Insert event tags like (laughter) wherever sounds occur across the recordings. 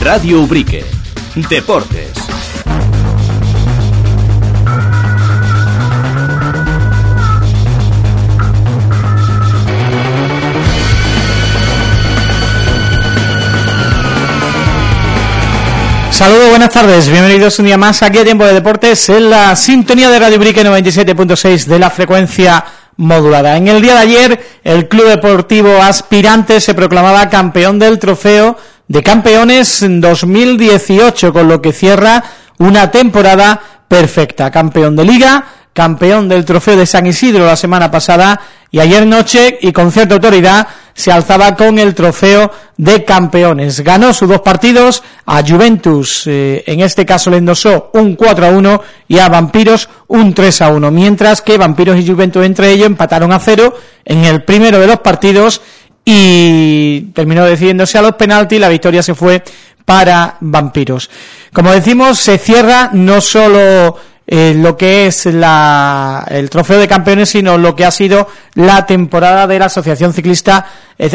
Radio Ubrique. Deportes. Saludos, buenas tardes, bienvenidos un día más aquí a Tiempo de Deportes en la sintonía de Radio Brique 97.6 de la frecuencia modulada. En el día de ayer, el Club Deportivo Aspirante se proclamaba campeón del trofeo de campeones 2018, con lo que cierra una temporada perfecta. Campeón de Liga, campeón del trofeo de San Isidro la semana pasada y ayer noche, y con cierta autoridad, se alzaba con el trofeo de campeones. Ganó sus dos partidos, a Juventus, eh, en este caso le endosó un 4 a 1 y a Vampiros un 3 a 1, mientras que Vampiros y Juventus entre ellos empataron a cero en el primero de los partidos y terminó decidiéndose a los penaltis, la victoria se fue para Vampiros. Como decimos, se cierra no solo eh, lo que es la, el trofeo de campeones, sino lo que ha sido la temporada de la Asociación Ciclista,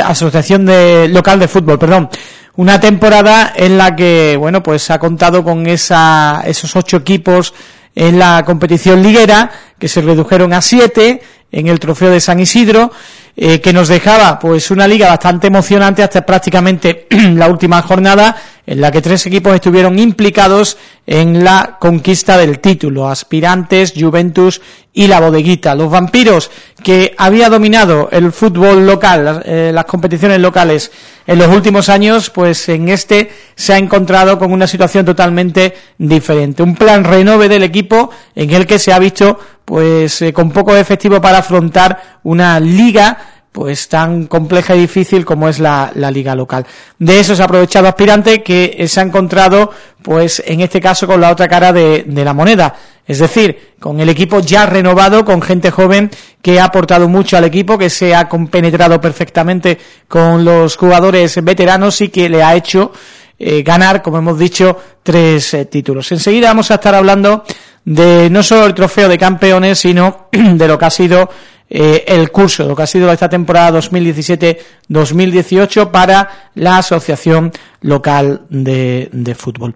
Asociación de, Local de Fútbol, perdón. Una temporada en la que, bueno, pues ha contado con esa, esos ocho equipos en la competición liguera, que se redujeron a siete en el trofeo de San Isidro, eh, que nos dejaba pues una liga bastante emocionante hasta prácticamente (clears throat) la última jornada en la que tres equipos estuvieron implicados en la conquista del título, Aspirantes, Juventus y la Bodeguita. Los vampiros que había dominado el fútbol local, eh, las competiciones locales en los últimos años, pues en este se ha encontrado con una situación totalmente diferente. Un plan renove del equipo en el que se ha visto pues eh, con poco efectivo para afrontar una liga pues tan compleja y difícil como es la, liga local. De eso se ha aprovechado Aspirante que se ha encontrado pues en este caso con la otra cara de, de, la moneda, es decir, con el equipo ya renovado, con gente joven que ha aportado mucho al equipo, que se ha compenetrado perfectamente con los jugadores veteranos y que le ha hecho eh, ganar, como hemos dicho, tres eh, títulos. Enseguida vamos a estar hablando de no solo el trofeo de campeones, sino (clears throat) de lo que ha sido eh, el curso, lo que ha sido esta temporada 2017-2018 para la Asociación Local de, de Fútbol.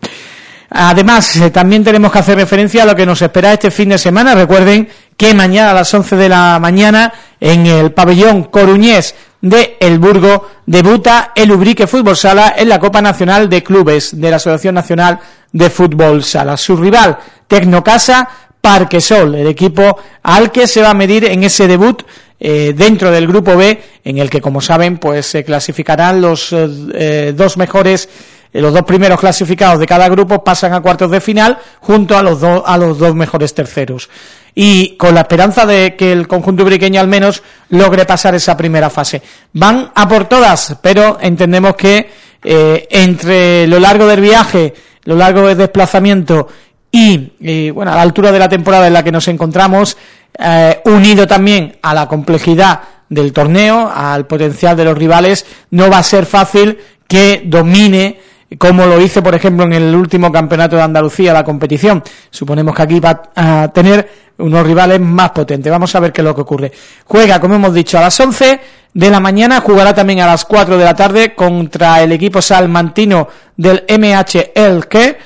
Además, eh, también tenemos que hacer referencia a lo que nos espera este fin de semana. Recuerden que mañana a las 11 de la mañana en el pabellón coruñés de El Burgo debuta el Ubrique Fútbol Sala en la Copa Nacional de Clubes de la Asociación Nacional de Fútbol Sala. Su rival, Tecnocasa, Parquesol, el equipo al que se va a medir en ese debut eh, dentro del Grupo B, en el que, como saben, pues se clasificarán los eh, eh, dos mejores, los dos primeros clasificados de cada grupo pasan a cuartos de final junto a los, a los dos mejores terceros. Y con la esperanza de que el conjunto ubriqueño al menos logre pasar esa primera fase. Van a por todas, pero entendemos que entre lo largo del viaje, lo largo del desplazamiento y, bueno, a la altura de la temporada en la que nos encontramos, eh, unido también a la complejidad del torneo, al potencial de los rivales, no va a ser fácil que domine como lo hizo, por ejemplo, en el último campeonato de Andalucía, la competición. Suponemos que aquí va a tener unos rivales más potentes. Vamos a ver qué es lo que ocurre. Juega, como hemos dicho, a las 11 de la mañana, jugará también a las 4 de la tarde contra el equipo salmantino del MH Elche,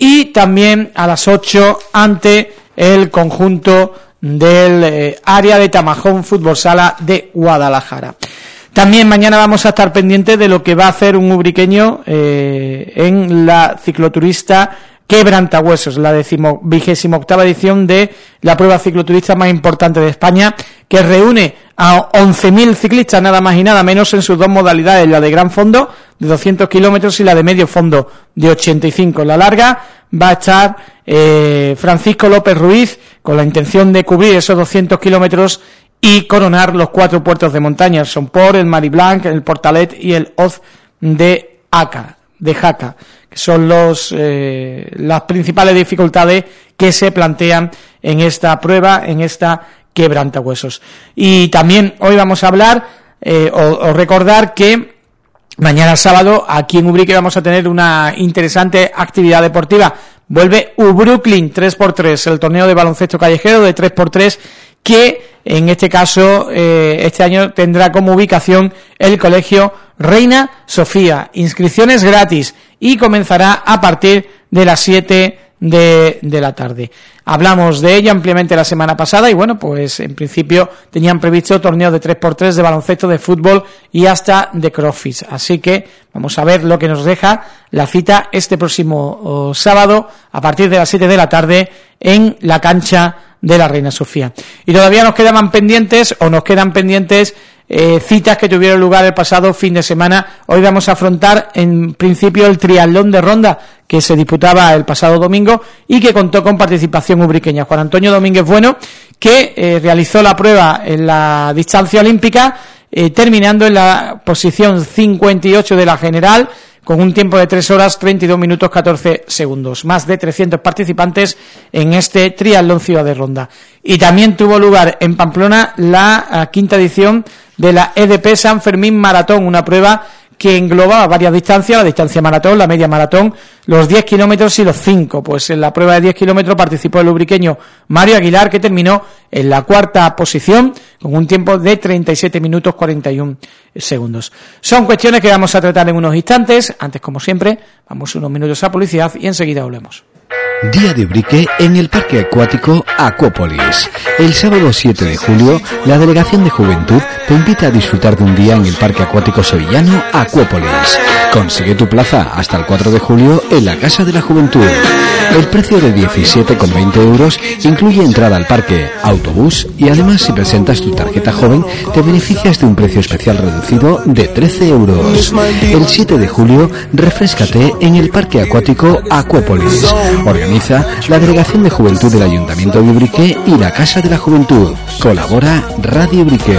y también a las 8 ante el conjunto del eh, área de Tamajón Fútbol Sala de Guadalajara. También mañana vamos a estar pendientes de lo que va a hacer un ubriqueño eh, en la cicloturista Quebrantahuesos, la decimo, vigésima octava edición de la prueba cicloturista más importante de España, que reúne a 11.000 ciclistas nada más y nada menos en sus dos modalidades, la de gran fondo de 200 kilómetros y la de medio fondo de 85. La larga va a estar eh, Francisco López Ruiz con la intención de cubrir esos 200 kilómetros y coronar los cuatro puertos de montaña, Son por el Mariblanc, el Portalet y el Oz de Aca, de Jaca que son los, eh, las principales dificultades que se plantean en esta prueba, en esta quebrantahuesos. Y también hoy vamos a hablar eh, o, recordar que mañana sábado aquí en Ubrique vamos a tener una interesante actividad deportiva. Vuelve Ubrooklyn 3x3, el torneo de baloncesto callejero de 3x3 que en este caso eh, este año tendrá como ubicación el colegio Reina Sofía. Inscripciones gratis y comenzará a partir de las 7 de, de, la tarde. Hablamos de ella ampliamente la semana pasada y bueno, pues en principio tenían previsto torneos de 3x3 de baloncesto, de fútbol y hasta de crossfit. Así que vamos a ver lo que nos deja la cita este próximo oh, sábado a partir de las 7 de la tarde en la cancha de la Reina Sofía. Y todavía nos quedaban pendientes o nos quedan pendientes eh, citas que tuvieron lugar el pasado fin de semana. Hoy vamos a afrontar en principio el triatlón de ronda que se disputaba el pasado domingo y que contó con participación ubriqueña. Juan Antonio Domínguez Bueno, que eh, realizó la prueba en la distancia olímpica, eh, terminando en la posición 58 de la general, con un tiempo de 3 horas 32 minutos 14 segundos. Más de 300 participantes en este triatlón Ciudad de Ronda. Y también tuvo lugar en Pamplona la quinta edición de la EDP San Fermín Maratón, una prueba que englobaba varias distancias, la distancia maratón, la media maratón, los 10 kilómetros y los 5. Pues en la prueba de 10 kilómetros participó el lubriqueño Mario Aguilar, que terminó en la cuarta posición con un tiempo de 37 minutos 41 segundos. Son cuestiones que vamos a tratar en unos instantes. Antes, como siempre, vamos unos minutos a publicidad y enseguida volvemos. Día de Brique en el Parque Acuático Acuópolis. El sábado 7 de julio, la Delegación de Juventud te invita a disfrutar de un día en el Parque Acuático Sevillano Acuópolis. Consigue tu plaza hasta el 4 de julio en la Casa de la Juventud. El precio de 17,20 euros incluye entrada al parque, autobús y además si presentas tu tarjeta joven te beneficias de un precio especial reducido de 13 euros. El 7 de julio, refrescate en el Parque Acuático Acuópolis. Organiza la Delegación de Juventud del Ayuntamiento de Ubrique y la Casa de la Juventud. Colabora Radio Ubrique.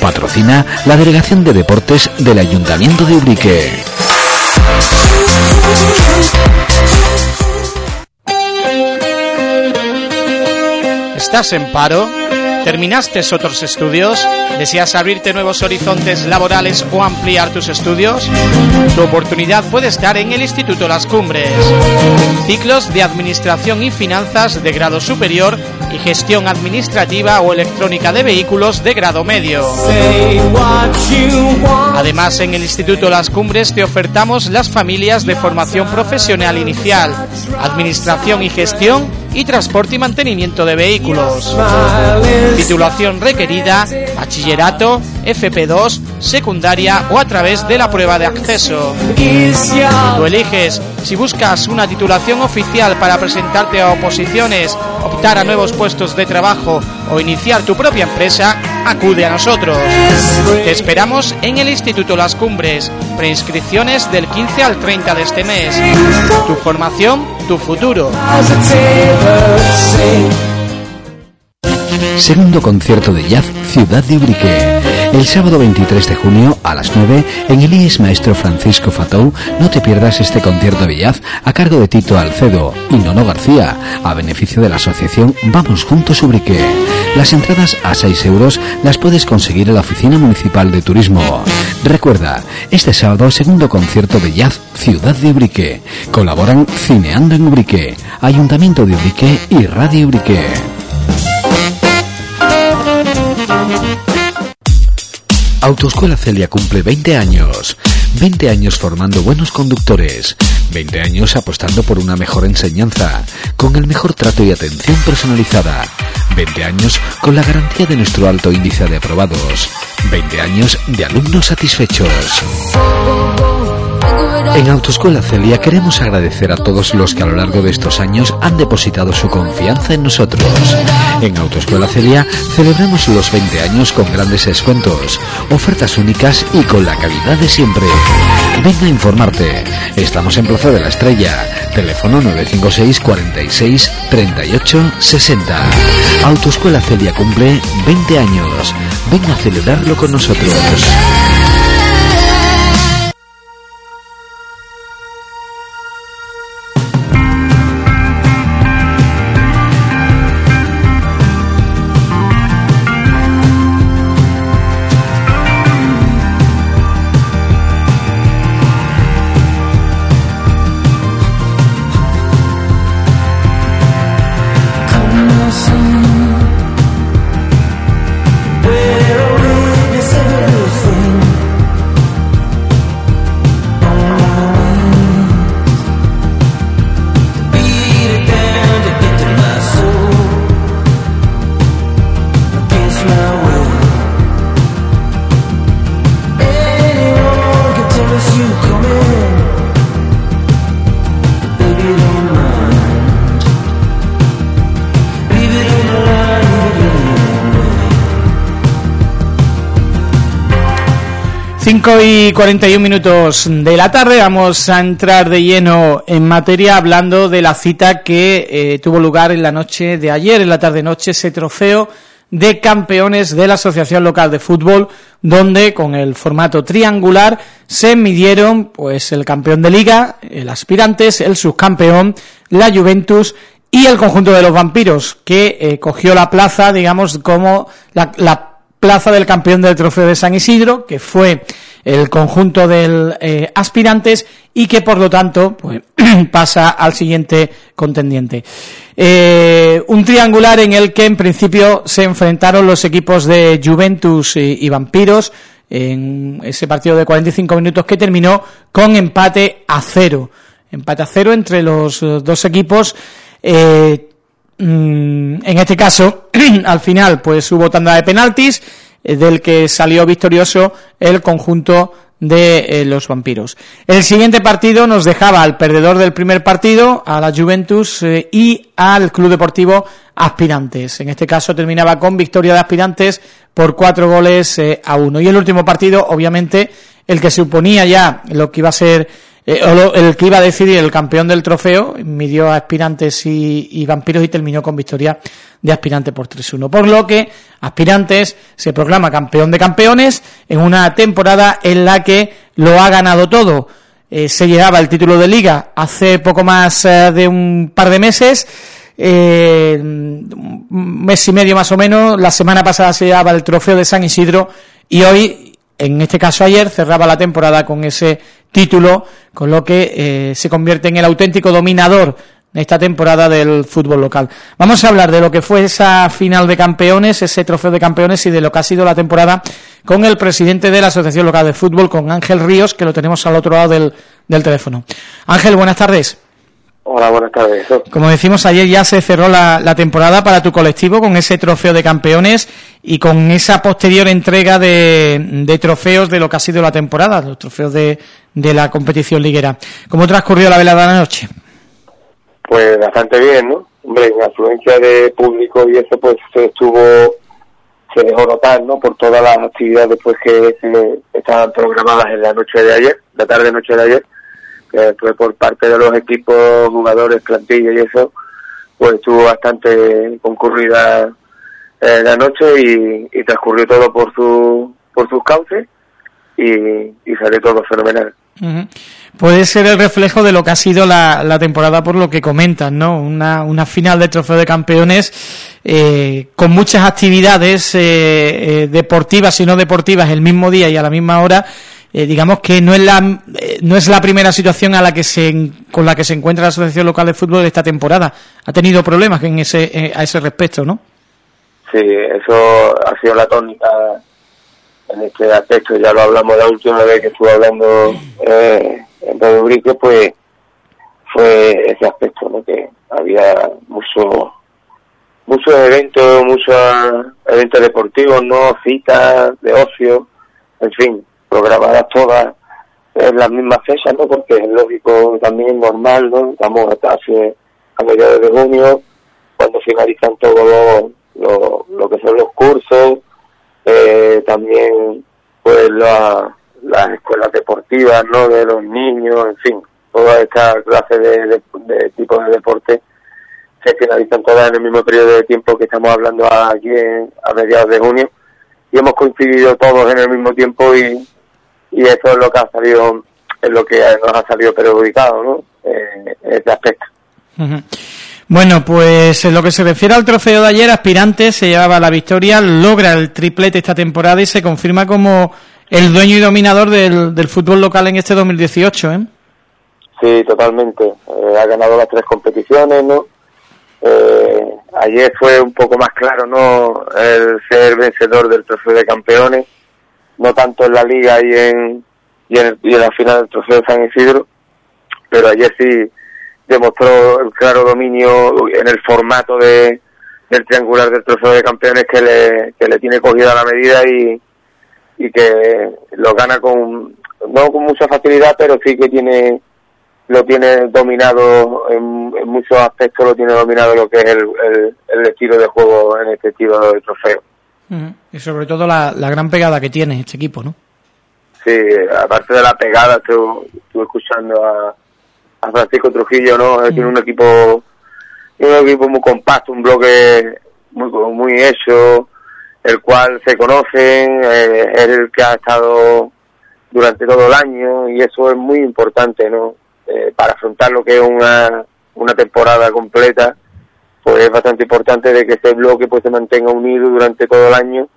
Patrocina la Delegación de Deportes del Ayuntamiento de Ubrique. ¿Estás en paro? ¿Terminaste otros estudios? ¿Deseas abrirte nuevos horizontes laborales o ampliar tus estudios? Tu oportunidad puede estar en el Instituto Las Cumbres. Ciclos de Administración y Finanzas de grado superior y Gestión Administrativa o Electrónica de Vehículos de grado medio. Además, en el Instituto Las Cumbres te ofertamos las familias de formación profesional inicial, Administración y Gestión y Transporte y Mantenimiento de Vehículos. Titulación requerida, bachillerato, FP2, secundaria o a través de la prueba de acceso. Tú eliges si buscas una titulación oficial para presentarte a oposiciones, optar a nuevos puestos de trabajo o iniciar tu propia empresa, acude a nosotros. Te esperamos en el Instituto Las Cumbres. Preinscripciones del 15 al 30 de este mes. Tu formación, tu futuro. Segundo concierto de jazz Ciudad de Ubrique. El sábado 23 de junio a las 9 en el IES Maestro Francisco Fatou no te pierdas este concierto de jazz a cargo de Tito Alcedo y Nono García a beneficio de la asociación Vamos Juntos Ubrique. Las entradas a 6 euros las puedes conseguir en la Oficina Municipal de Turismo. Recuerda, este sábado segundo concierto de jazz Ciudad de Ubrique. Colaboran Cineando en Ubrique, Ayuntamiento de Ubrique y Radio Ubrique. Autoescuela Celia cumple 20 años. 20 años formando buenos conductores. 20 años apostando por una mejor enseñanza, con el mejor trato y atención personalizada. 20 años con la garantía de nuestro alto índice de aprobados. 20 años de alumnos satisfechos. En Autoescuela Celia queremos agradecer a todos los que a lo largo de estos años han depositado su confianza en nosotros. En Autoescuela Celia celebramos los 20 años con grandes descuentos, ofertas únicas y con la calidad de siempre. Venga a informarte. Estamos en Plaza de la Estrella. Teléfono 956 46 38 60. Autoescuela Celia cumple 20 años. Venga a celebrarlo con nosotros. Y 41 minutos de la tarde. Vamos a entrar de lleno en materia hablando de la cita que eh, tuvo lugar en la noche de ayer, en la tarde-noche, ese trofeo de campeones de la Asociación Local de Fútbol, donde con el formato triangular se midieron pues el campeón de Liga, el Aspirantes, el subcampeón, la Juventus y el conjunto de los vampiros, que eh, cogió la plaza, digamos, como la plaza del campeón del trofeo de San Isidro, que fue el conjunto del eh, aspirantes y que por lo tanto pues, (clears throat) pasa al siguiente contendiente. Eh, un triangular en el que en principio se enfrentaron los equipos de Juventus y, Vampiros en ese partido de 45 minutos que terminó con empate a cero. Empate a cero entre los eh, dos equipos. Mm, en este caso, (clears throat) al final, pues hubo tanda de penaltis, eh, del que salió victorioso el conjunto de eh, los vampiros. El siguiente partido nos dejaba al perdedor del primer partido, a la Juventus eh, y al Club Deportivo Aspirantes. En este caso terminaba con victoria de Aspirantes por cuatro goles a uno. Y el último partido, obviamente, el que suponía ya lo que iba a ser eh, el que iba a decidir el campeón del trofeo midió a aspirantes y, vampiros y terminó con victoria de aspirantes por 3-1. Por lo que aspirantes se proclama campeón de campeones en una temporada en la que lo ha ganado todo. Eh, se llevaba el título de liga hace poco más eh, de un par de meses, un mes y medio más o menos, la semana pasada se llevaba el trofeo de San Isidro y hoy en este caso ayer, cerraba la temporada con ese título, con lo que eh, se convierte en el auténtico dominador esta temporada del fútbol local. Vamos a hablar de lo que fue esa final de campeones, ese trofeo de campeones y de lo que ha sido la temporada con el presidente de la Asociación Local de Fútbol, con Ángel Ríos, que lo tenemos al otro lado del, del teléfono. Ángel, buenas tardes. Hola, buenas tardes. Como decimos ayer, ya se cerró la, temporada para tu colectivo con ese trofeo de campeones y con esa posterior entrega de, trofeos de lo que ha sido la temporada, los trofeos de, la competición liguera. ¿Cómo transcurrió la velada de la noche? Pues bastante bien, ¿no? Hombre, en afluencia de público y eso pues se estuvo, se dejó notar, ¿no? Por todas las actividades pues que estaban programadas en la noche de ayer, la tarde-noche de ayer que fue por parte de los equipos, jugadores, plantilla y eso, pues estuvo bastante concurrida eh, la noche y, transcurrió todo por su por sus cauces y, y salió todo fenomenal. Puede ser el reflejo de lo que ha sido la, la temporada por lo que comentan, ¿no? Una, una final de trofeo de campeones eh, con muchas actividades eh, deportivas y no deportivas el mismo día y a la misma hora eh, digamos que no es la eh, no es la primera situación a la que se con la que se encuentra la Asociación Local de Fútbol de esta temporada. Ha tenido problemas en ese eh, a ese respecto, ¿no? Sí, eso ha sido la tónica en este aspecto. Ya lo hablamos la última vez que estuve hablando en Radio Brique, pues fue ese aspecto, ¿no? Que había mucho muchos eventos, muchos eventos deportivos, no citas de ocio, en fin, programadas todas en las mismas fechas, ¿no? Porque es lógico también normal, ¿no? Estamos hasta hace a mediados de junio, cuando finalizan todo lo, lo, que son los cursos, eh, también pues la, las escuelas deportivas, ¿no? De los niños, en fin, toda esta clase de, de, tipo de deporte se finalizan todas en el mismo periodo de tiempo que estamos hablando aquí a mediados de junio y hemos coincidido todos en el mismo tiempo y, y eso es lo que ha salido, es lo que nos ha salido perjudicado, ¿no? Eh, ese aspecto. Bueno, pues en lo que se refiere al trofeo de ayer, Aspirante se llevaba la victoria, logra el triplete esta temporada y se confirma como el dueño y dominador del, del fútbol local en este 2018, ¿eh? Sí, totalmente. Eh, ha ganado las tres competiciones, ¿no? Eh, ayer fue un poco más claro, ¿no? El ser vencedor del trofeo de campeones no tanto en la liga y en, y en, la final del trofeo de San Isidro, pero ayer sí demostró el claro dominio en el formato de, del triangular del trofeo de campeones que le, que le tiene cogida la medida y, y que lo gana con, no con mucha facilidad, pero sí que tiene lo tiene dominado en, en muchos aspectos, lo tiene dominado lo que es el, el, el estilo de juego en este estilo de trofeo. Y sobre todo la, gran pegada que tiene este equipo, ¿no? Sí, aparte de la pegada, estuve, escuchando a, a, Francisco Trujillo, ¿no? Tiene un equipo un equipo muy compacto, un bloque muy muy hecho, el cual se conocen, eh, es el que ha estado durante todo el año y eso es muy importante, ¿no? Eh, para afrontar lo que es una, una temporada completa, pues es bastante importante de que ese bloque pues se mantenga unido durante todo el año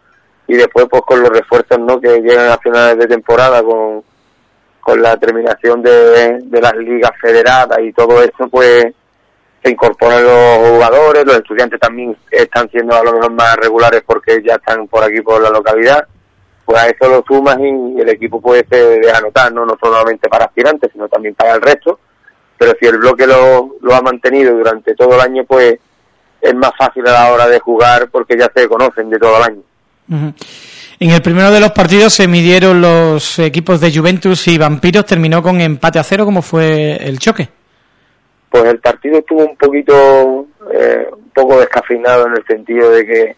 y después pues con los refuerzos, ¿no? Que llegan a finales de temporada con, con la terminación de, de las ligas federadas y todo eso, pues se incorporan los jugadores, los estudiantes también están siendo a lo mejor más regulares porque ya están por aquí por la localidad, pues a eso lo sumas y el equipo puede ser anotar, ¿no? no solamente para aspirantes, sino también para el resto, pero si el bloque lo, lo ha mantenido durante todo el año, pues es más fácil a la hora de jugar porque ya se conocen de todo el año. En el primero de los partidos se midieron los equipos de Juventus y Vampiros, terminó con empate a cero, ¿cómo fue el choque? pues el partido estuvo un poquito, eh, un poco descafeinado en el sentido de que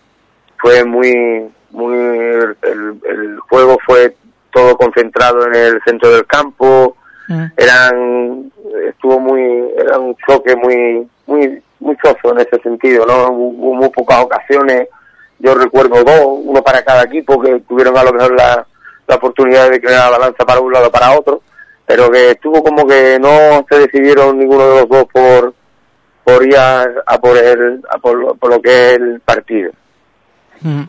fue muy, muy, el, juego fue todo concentrado en el centro del campo, mm. eran, estuvo muy, era un choque muy, muy, muy soso en ese sentido, ¿no? Hubo muy pocas ocasiones, yo recuerdo dos, uno para cada equipo que tuvieron a lo mejor la, la oportunidad de crear la balanza para un lado para otro pero que estuvo como que no se decidieron ninguno de los dos por por ir a, por, el, por, lo que es el partido. Mm.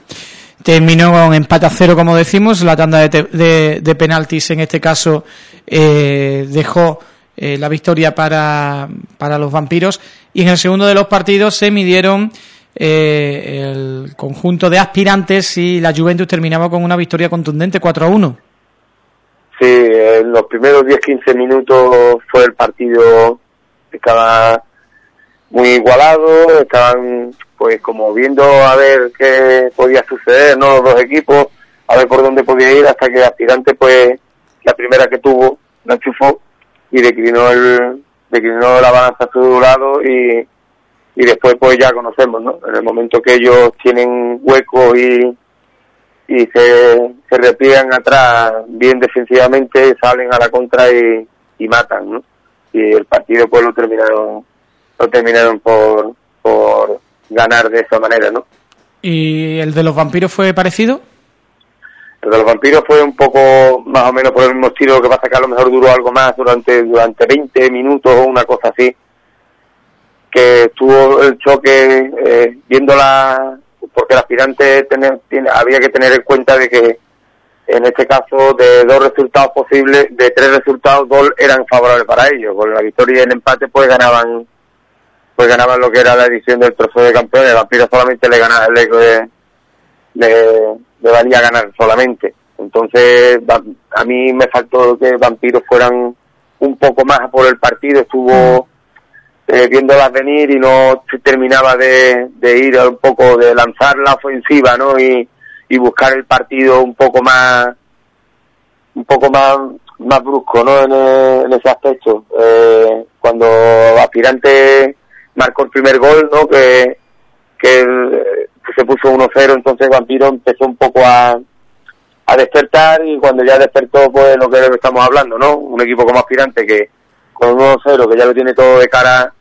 Terminó con empate a cero, como decimos, la tanda de, de, penaltis en este caso eh, dejó eh, la victoria para, para los vampiros y en el segundo de los partidos se midieron eh, el conjunto de aspirantes y la Juventus terminaba con una victoria contundente 4 a 1. Sí, en los primeros 10-15 minutos fue el partido, estaba muy igualado, estaban pues como viendo a ver qué podía suceder, ¿no? Los dos equipos, a ver por dónde podía ir hasta que aspirante pues la primera que tuvo la enchufó y declinó el declinó la balanza a su lado y, y después pues ya conocemos, ¿no? En el momento que ellos tienen hueco y y se, se repliegan atrás bien defensivamente, salen a la contra y, y matan, ¿no? Y el partido pues lo terminaron, lo terminaron por, por ganar de esa manera, ¿no? ¿Y el de los vampiros fue parecido? El de los vampiros fue un poco más o menos por el mismo estilo, lo que pasa que a lo mejor duró algo más durante, durante 20 minutos o una cosa así. Que estuvo el choque, eh, viendo la, porque el aspirante tiene, había que tener en cuenta de que en este caso de dos resultados posibles, de tres resultados, dos eran favorables para ellos. Con la victoria y el empate pues ganaban pues ganaban lo que era la edición del trofeo de campeones. El Vampiro solamente le ganaba, le, le, le valía ganar solamente. Entonces a mí me faltó que Vampiros fueran un poco más por el partido. Estuvo eh, viéndolas venir y no terminaba de, ir un poco, de lanzar la ofensiva, ¿no? Y, y buscar el partido un poco más, un poco más, más brusco, ¿no? En, eh, ese aspecto. Eh, cuando Aspirante marcó el primer gol, ¿no? Que, que, se puso 1-0, entonces Vampiro empezó un poco a, a despertar y cuando ya despertó, pues lo que estamos hablando, ¿no? Un equipo como Aspirante que con 1-0, que ya lo tiene todo de cara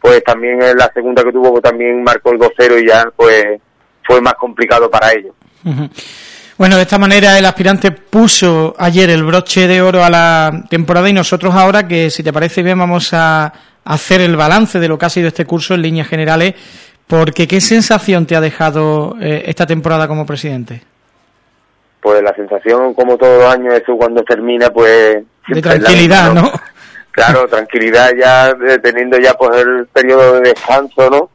pues también en la segunda que tuvo, pues también marcó el 2-0 y ya pues fue más complicado para ellos. Bueno, de esta manera el aspirante puso ayer el broche de oro a la temporada y nosotros ahora que, si te parece bien, vamos a hacer el balance de lo que ha sido este curso en líneas generales, porque ¿qué sensación te ha dejado eh, esta temporada como presidente? Pues la sensación, como todos los años, eso cuando termina, pues... De tranquilidad, ¿no? Claro, tranquilidad ya teniendo ya pues el periodo de descanso, ¿no?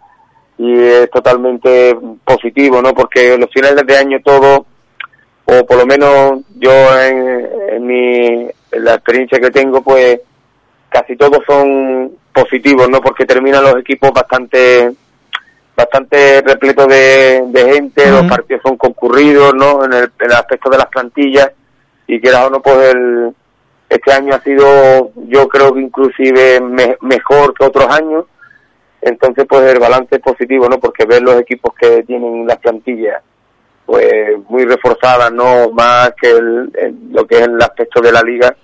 Y es totalmente positivo, ¿no? Porque los finales de año todo, o por lo menos yo en, mi en la experiencia que tengo, pues casi todos son positivos, ¿no? Porque terminan los equipos bastante bastante repletos de, gente, los partidos son concurridos, ¿no? En el, en el aspecto de las plantillas y quieras o no, pues el este año ha sido, yo creo que inclusive mejor que otros años. Entonces, pues el balance es positivo, ¿no? Porque ver los equipos que tienen las plantillas pues muy reforzada, no más que el, lo que es el aspecto de la liga,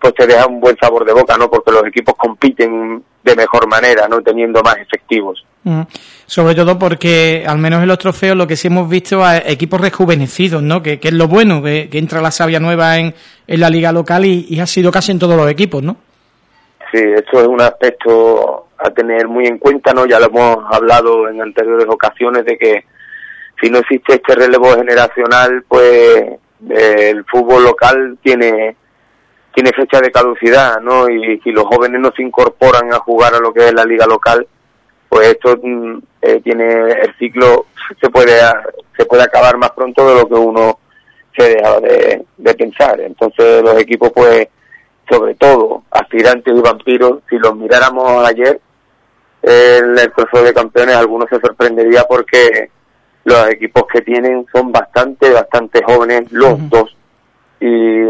pues te deja un buen sabor de boca, ¿no? Porque los equipos compiten de mejor manera, ¿no? Teniendo más efectivos. Mm. Sobre todo porque, al menos en los trofeos, lo que sí hemos visto a equipos rejuvenecidos, ¿no? Que, es lo bueno, que, entra la savia nueva en, en la liga local y, y, ha sido casi en todos los equipos, ¿no? Sí, esto es un aspecto a tener muy en cuenta, ¿no? Ya lo hemos hablado en anteriores ocasiones de que si no existe este relevo generacional, pues el fútbol local tiene tiene fecha de caducidad, ¿no? Y los jóvenes no se incorporan a jugar a lo que es la liga local, pues esto mm, eh, tiene el ciclo se puede se puede acabar más pronto de lo que uno se deja de, de pensar. Entonces los equipos, pues, sobre todo aspirantes y vampiros, si los miráramos ayer en el trofeo de campeones, algunos se sorprendería porque los equipos que tienen son bastante, bastante jóvenes, los dos. Y,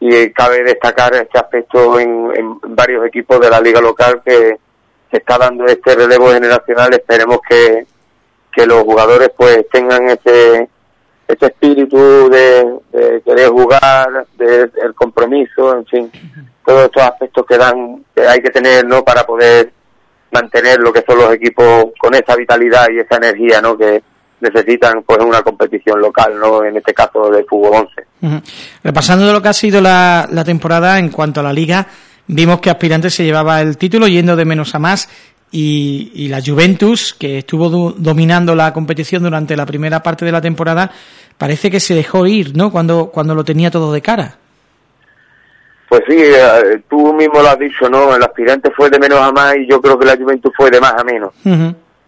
y cabe destacar este aspecto en, en, varios equipos de la liga local que se está dando este relevo generacional. Esperemos que, que los jugadores pues tengan ese, ese espíritu de, de querer jugar, de, el compromiso, en fin, todos estos aspectos que dan, que hay que tener, ¿no? Para poder mantener lo que son los equipos con esa vitalidad y esa energía ¿no? que necesitan pues una competición local, ¿no? en este caso del fútbol 11. Repasando lo que ha sido la, la temporada en cuanto a la liga, vimos que Aspirantes se llevaba el título yendo de menos a más y, y la Juventus, que estuvo dominando la competición durante la primera parte de la temporada, parece que se dejó ir ¿no? cuando, cuando lo tenía todo de cara. Pues sí, eh, tú mismo lo has dicho, ¿no? El aspirante fue de menos a más y yo creo que la Juventus fue de más a menos.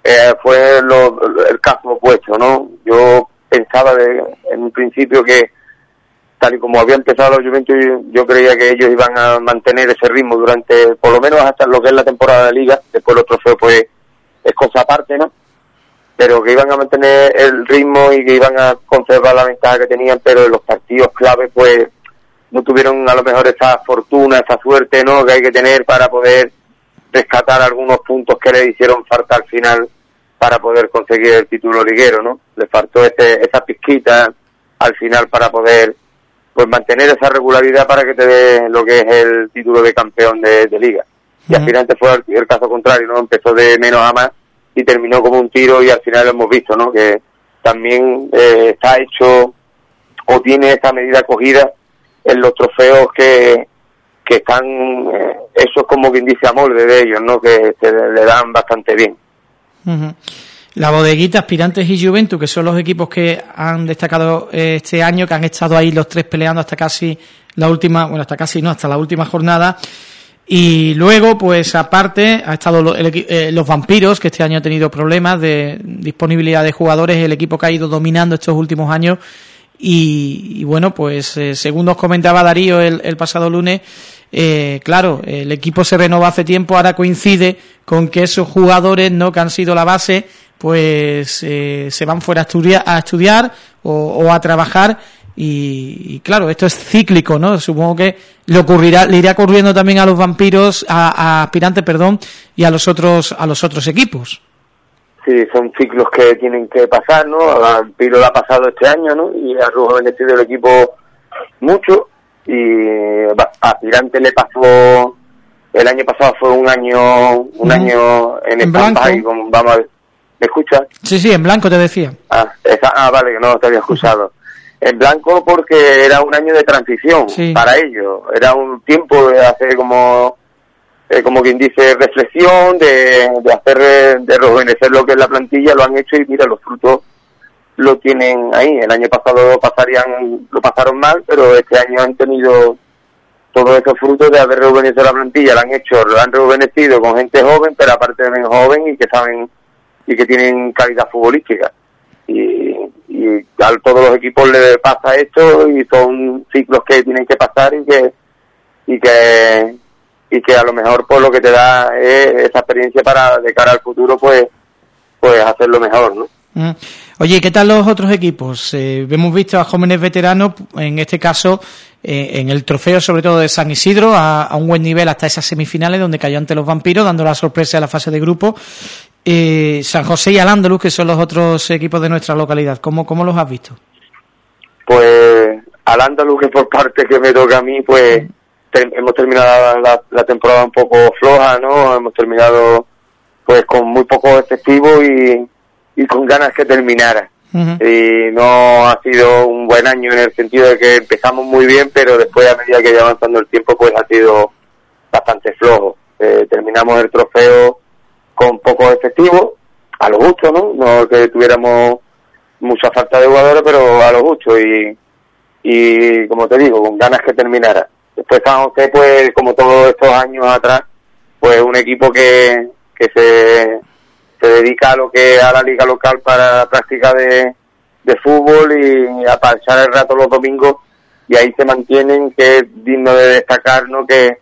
eh, fue lo, el caso opuesto, ¿no? Yo pensaba de, en un principio que, tal y como había empezado la Juventus, yo creía que ellos iban a mantener ese ritmo durante, por lo menos hasta lo que es la temporada de liga. Después los trofeos, pues, es cosa aparte, ¿no? Pero que iban a mantener el ritmo y que iban a conservar la ventaja que tenían, pero en los partidos clave, pues, no tuvieron a lo mejor esa fortuna, esa suerte, ¿no? Que hay que tener para poder rescatar algunos puntos que le hicieron falta al final para poder conseguir el título liguero, ¿no? Le faltó ese, esa pizquita al final para poder pues mantener esa regularidad para que te dé lo que es el título de campeón de, liga. Y al final fue el, caso contrario, ¿no? Empezó de menos a más y terminó como un tiro y al final lo hemos visto, ¿no? Que también eh, está hecho o tiene esa medida cogida en los trofeos que, que están, eh, eso es como quien dice a molde de ellos, ¿no? Que se le dan bastante bien. La bodeguita, Aspirantes y Juventus, que son los equipos que han destacado eh, este año, que han estado ahí los tres peleando hasta casi la última, bueno, hasta casi no, hasta la última jornada. Y luego, pues aparte, ha estado eh, los vampiros, que este año ha tenido problemas de disponibilidad de jugadores, el equipo que ha ido dominando estos últimos años y, bueno, pues eh, según nos comentaba Darío el, pasado lunes, claro, el equipo se renovó hace tiempo, ahora coincide con que esos jugadores no que han sido la base, pues eh, se van fuera a estudiar, a estudiar o, a trabajar y, claro, esto es cíclico, ¿no? Supongo que le ocurrirá, le irá ocurriendo también a los vampiros, a, a aspirantes, perdón, y a los otros, a los otros equipos. Sí, son ciclos que tienen que pasar, ¿no? A Piro lo ha pasado este año, ¿no? Y a Rujo bendecido el equipo mucho. Y a Aspirante le pasó, el año pasado fue un año, un año en, en Estampa y como, vamos a ver, ¿me escuchas? Sí, sí, en blanco te decía. Ah, ah vale, que no te había escuchado. En blanco porque era un año de transición para ellos. Era un tiempo de hacer como eh, como quien dice, reflexión, de, de hacer, de rejuvenecer lo que es la plantilla, lo han hecho y mira, los frutos lo tienen ahí. El año pasado pasarían, lo pasaron mal, pero este año han tenido todos esos frutos de haber rejuvenecido la plantilla, lo han hecho, lo han rejuvenecido con gente joven, pero aparte de bien joven y que saben y que tienen calidad futbolística. Y, y a todos los equipos les pasa esto y son ciclos que tienen que pasar y que y que y que a lo mejor pues lo que te da es esa experiencia para de cara al futuro pues pues hacerlo mejor, ¿no? Mm. Oye, ¿qué tal los otros equipos? Eh, hemos visto a jóvenes veteranos, en este caso, eh, en el trofeo sobre todo de San Isidro, a, un buen nivel hasta esas semifinales donde cayó ante los vampiros, dando la sorpresa a la fase de grupo. Eh, San José y Al-Ándalus, que son los otros equipos de nuestra localidad. ¿Cómo, cómo los has visto? Pues Al-Ándalus, que por parte que me toca a mí, pues hemos terminado la, temporada un poco floja, ¿no? Hemos terminado pues con muy poco efectivo y, y con ganas que terminara. Y no ha sido un buen año en el sentido de que empezamos muy bien, pero después a medida que iba avanzando el tiempo, pues ha sido bastante flojo. Eh, terminamos el trofeo con poco efectivo, a lo justo, ¿no? No que tuviéramos mucha falta de jugadores, pero a lo justo y, y como te digo, con ganas que terminara. Después San José, pues como todos estos años atrás, pues un equipo que, que se, se dedica a lo que a la liga local para la práctica de, de fútbol y a pasar el rato los domingos y ahí se mantienen, que es digno de destacar, ¿no? Que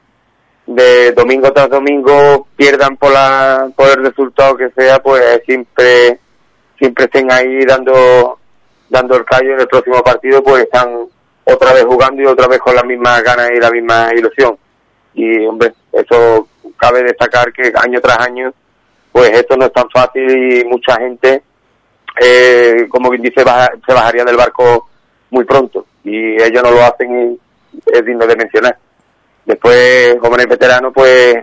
de domingo tras domingo pierdan por la por el resultado que sea, pues siempre siempre estén ahí dando dando el callo en el próximo partido, pues están otra vez jugando y otra vez con las mismas ganas y la misma ilusión. Y, hombre, eso cabe destacar que año tras año, pues esto no es tan fácil y mucha gente, eh, como quien dice, se bajaría del barco muy pronto. Y ellos no lo hacen y es digno de mencionar. Después, jóvenes veteranos, pues,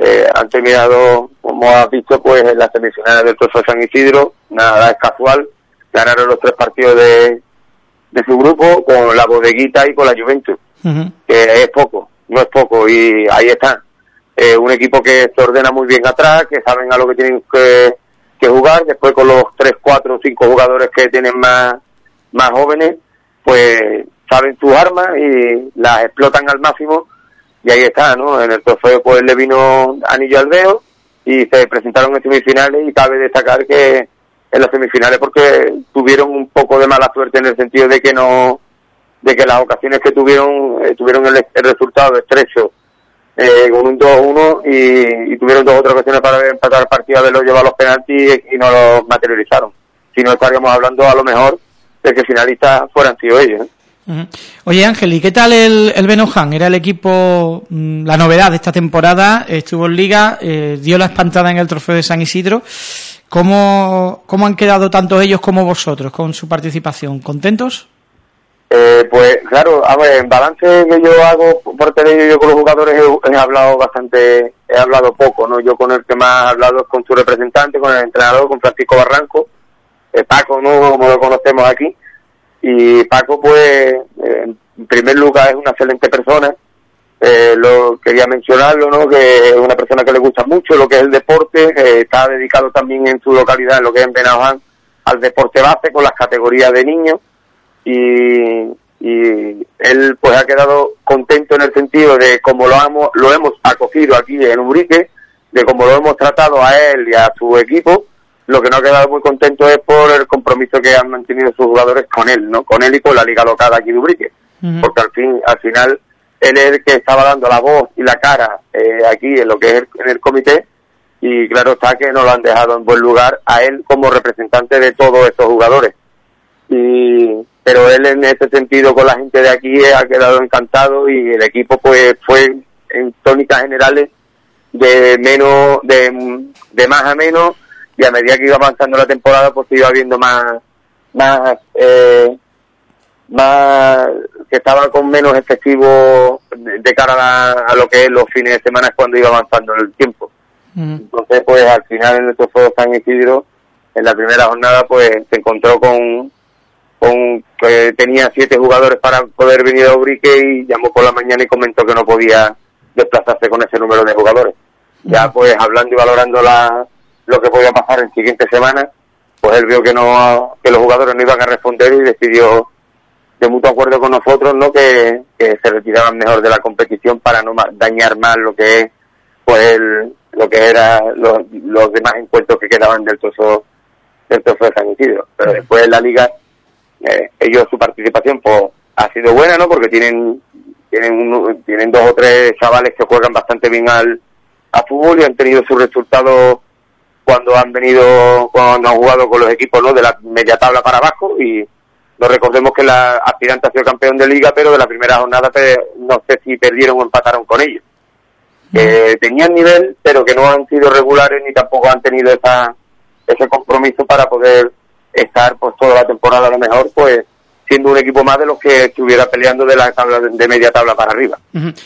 eh, han terminado, como has visto, pues en las semifinales del Trofeo San Isidro, nada es casual, ganaron los tres partidos de, de su grupo con la bodeguita y con la Juventus, que es poco, no es poco, y ahí está. Eh, un equipo que se ordena muy bien atrás, que saben a lo que tienen que, que jugar, después con los tres, cuatro, cinco jugadores que tienen más, más jóvenes, pues saben sus armas y las explotan al máximo, y ahí está, ¿no? En el trofeo pues le vino anillo al dedo y se presentaron en semifinales y cabe destacar que en las semifinales porque tuvieron un poco de mala suerte en el sentido de que no de que las ocasiones que tuvieron eh, tuvieron el, resultado estrecho eh, con un 2-1 y, tuvieron dos otras ocasiones para empatar el partido de los llevar a los penaltis y, no los materializaron si no estaríamos hablando a lo mejor de que finalistas fueran sido ellos ¿eh? Oye Ángel, ¿y qué tal el, el Benojan? Era el equipo, mm, la novedad de esta temporada, estuvo en Liga, dio la espantada en el trofeo de San Isidro ¿Cómo, ¿Cómo han quedado tanto ellos como vosotros con su participación? ¿Contentos? Eh, pues claro, a ver, en balance que yo hago por tener yo con los jugadores he, hablado bastante, he hablado poco, ¿no? Yo con el que más he hablado es con su representante, con el entrenador, con Francisco Barranco, eh, Paco, ¿no? Como lo conocemos aquí. Y Paco, pues, eh, en primer lugar es una excelente persona, eh, lo quería mencionarlo, ¿no? Que es una persona que le gusta mucho lo que es el deporte, está dedicado también en su localidad, en lo que es en Benaján, al deporte base con las categorías de niños. Y, y él pues ha quedado contento en el sentido de cómo lo hemos, lo hemos acogido aquí en Ubrique, de cómo lo hemos tratado a él y a su equipo, lo que no ha quedado muy contento es por el compromiso que han mantenido sus jugadores con él, ¿no? Con él y con la liga local aquí de Ubrique. Porque al fin, al final, él es el que estaba dando la voz y la cara eh, aquí en lo que es el, en el comité y claro está que no lo han dejado en buen lugar a él como representante de todos estos jugadores y pero él en ese sentido con la gente de aquí ha quedado encantado y el equipo pues fue en tónicas generales de menos de, de más a menos y a medida que iba avanzando la temporada pues iba viendo más más eh, más que estaba con menos efectivo de, cara a, lo que es los fines de semana cuando iba avanzando el tiempo. Entonces, pues al final en nuestro juego San Isidro, en la primera jornada, pues se encontró con, con que tenía siete jugadores para poder venir a Ubrique y llamó por la mañana y comentó que no podía desplazarse con ese número de jugadores. Ya pues hablando y valorando la, lo que podía pasar en siguiente semana, pues él vio que no que los jugadores no iban a responder y decidió de mutuo acuerdo con nosotros, ¿no? Que, se retiraban mejor de la competición para no dañar más lo que es, pues, el, lo que era los, los demás encuentros que quedaban del trozo, del trozo de San Isidro. Pero después en la liga, eh, ellos su participación, pues, ha sido buena, ¿no? Porque tienen, tienen, tienen dos o tres chavales que juegan bastante bien al, a fútbol y han tenido sus resultados cuando han venido, cuando han jugado con los equipos, ¿no? De la media tabla para abajo y, no recordemos que la aspirante ha sido campeón de liga, pero de la primera jornada no sé si perdieron o empataron con ellos. que tenían nivel, pero que no han sido regulares ni tampoco han tenido esa, ese compromiso para poder estar pues toda la temporada a lo mejor pues siendo un equipo más de los que estuviera peleando de la tabla de media tabla para arriba.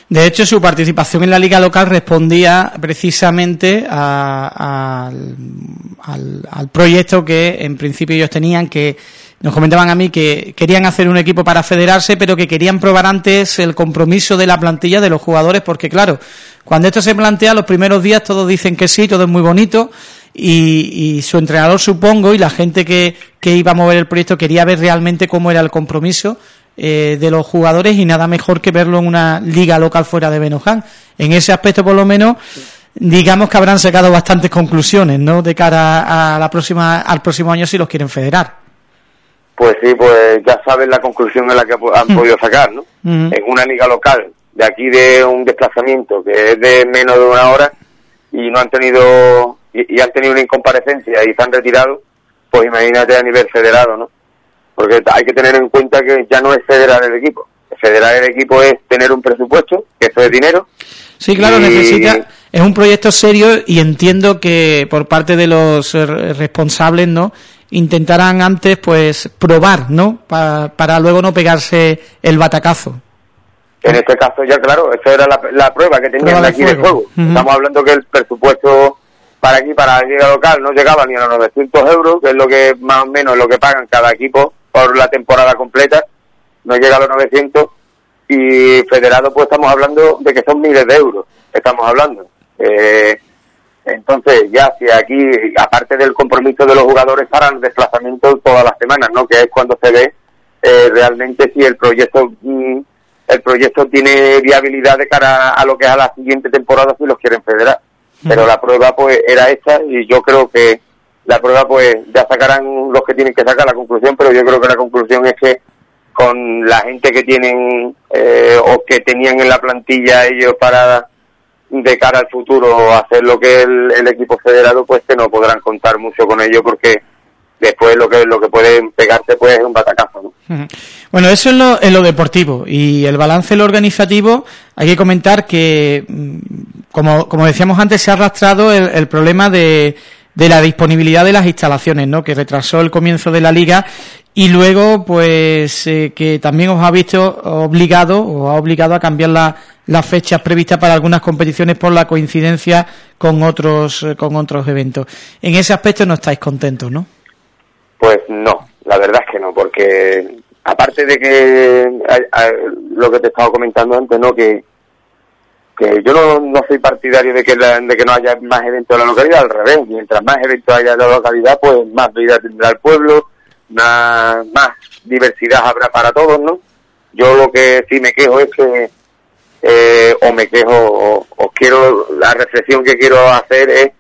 De hecho, su participación en la liga local respondía precisamente al, al, proyecto que en principio ellos tenían, que nos comentaban a mí que querían hacer un equipo para federarse, pero que querían probar antes el compromiso de la plantilla de los jugadores, porque claro, cuando esto se plantea, los primeros días todos dicen que sí, todo es muy bonito, y, su entrenador, supongo, y la gente que, iba a mover el proyecto quería ver realmente cómo era el compromiso eh, de los jugadores y nada mejor que verlo en una liga local fuera de Benoján. En ese aspecto, por lo menos, digamos que habrán sacado bastantes conclusiones, ¿no?, de cara a la próxima, al próximo año si los quieren federar. Pues sí, pues ya saben la conclusión en la que han podido sacar, ¿no? En una liga local, de aquí de un desplazamiento que es de menos de una hora y no han tenido y, han tenido una incomparecencia y se han retirado, pues imagínate a nivel federado, ¿no? Porque hay que tener en cuenta que ya no es federar el equipo. Federar el equipo es tener un presupuesto, que eso es dinero. Sí, claro, necesita. Es un proyecto serio y entiendo que por parte de los responsables, ¿no? Intentarán antes, pues, probar, ¿no? para luego no pegarse el batacazo. En este caso ya, claro, esa era la, prueba que tenían aquí de juego. Estamos hablando que el presupuesto para aquí, para la liga local, no llegaba ni a los 900 euros, que es lo que más o menos lo que pagan cada equipo por la temporada completa, no llega a los 900, y federado pues estamos hablando de que son miles de euros, estamos hablando. Eh, entonces ya si aquí, aparte del compromiso de los jugadores, harán desplazamientos todas las semanas, ¿no? Que es cuando se ve eh, realmente si el proyecto mm, el proyecto tiene viabilidad de cara a lo que es a la siguiente temporada si los quieren federar. Pero la prueba pues era esta y yo creo que la prueba pues ya sacarán los que tienen que sacar la conclusión, pero yo creo que la conclusión es que con la gente que tienen eh, o que tenían en la plantilla ellos para de cara al futuro hacer lo que el, el equipo federado pues que no podrán contar mucho con ello porque después lo que lo que puede pegarse pues es un batacazo. Bueno, eso es lo, en lo deportivo y el balance en lo organizativo hay que comentar que, mm, como, como decíamos antes, se ha arrastrado el, problema de, de la disponibilidad de las instalaciones, ¿no? que retrasó el comienzo de la liga y luego pues eh, que también os ha visto obligado o ha obligado a cambiar las fechas previstas para algunas competiciones por la coincidencia con otros eh, con otros eventos. En ese aspecto no estáis contentos, ¿no? Pues no, la verdad es que no, porque aparte de que lo que te estaba comentando antes, ¿no? Que, que yo no, no soy partidario de que, de que no haya más eventos en la localidad, al revés, mientras más eventos haya en la localidad, pues más vida tendrá el pueblo, más, más diversidad habrá para todos, ¿no? Yo lo que sí me quejo es que, eh, o me quejo, o, o quiero, la reflexión que quiero hacer es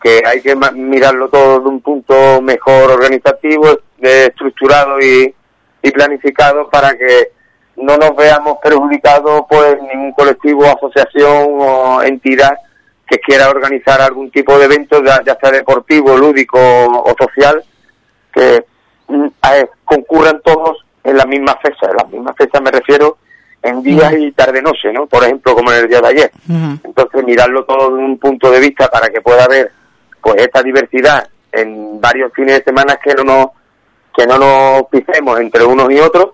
que hay que mirarlo todo de un punto mejor organizativo, estructurado y, planificado para que no nos veamos perjudicados por ningún colectivo, asociación o entidad que quiera organizar algún tipo de evento, ya, sea deportivo, lúdico o social, que mm, concurran todos en la misma fecha. En la misma fecha me refiero en días y tarde-noche, ¿no? Por ejemplo, como en el día de ayer. Entonces, mirarlo todo de un punto de vista para que pueda haber pues esta diversidad en varios fines de semana que no nos que no nos pisemos entre unos y otros.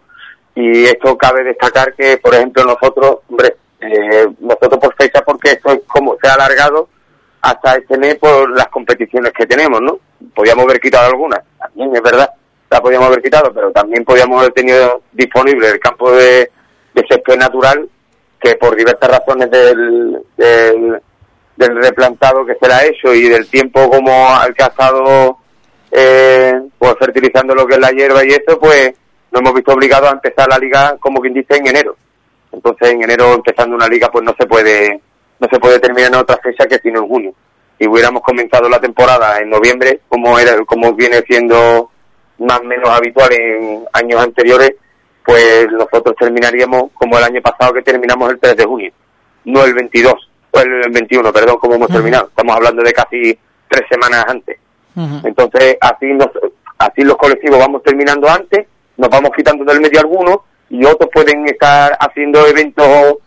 Y esto cabe destacar que por ejemplo nosotros hombre eh, nosotros por fecha porque esto es como se ha alargado hasta este mes por las competiciones que tenemos no podíamos haber quitado algunas también es verdad la podíamos haber quitado pero también podíamos haber tenido disponible el campo de, de césped natural que por diversas razones del, del del replantado que se le hecho y del tiempo como ha estado eh, pues fertilizando lo que es la hierba y eso, pues nos hemos visto obligados a empezar la liga como quien dice en enero. Entonces en enero empezando una liga pues no se puede no se puede terminar en otra fecha que sino en junio. Si hubiéramos comenzado la temporada en noviembre, como era como viene siendo más o menos habitual en años anteriores, pues nosotros terminaríamos como el año pasado que terminamos el 3 de junio, no el 22 el 21, perdón, como hemos terminado. Estamos hablando de casi tres semanas antes. Entonces, así, nos, así los colectivos vamos terminando antes, nos vamos quitando del medio algunos y otros pueden estar haciendo eventos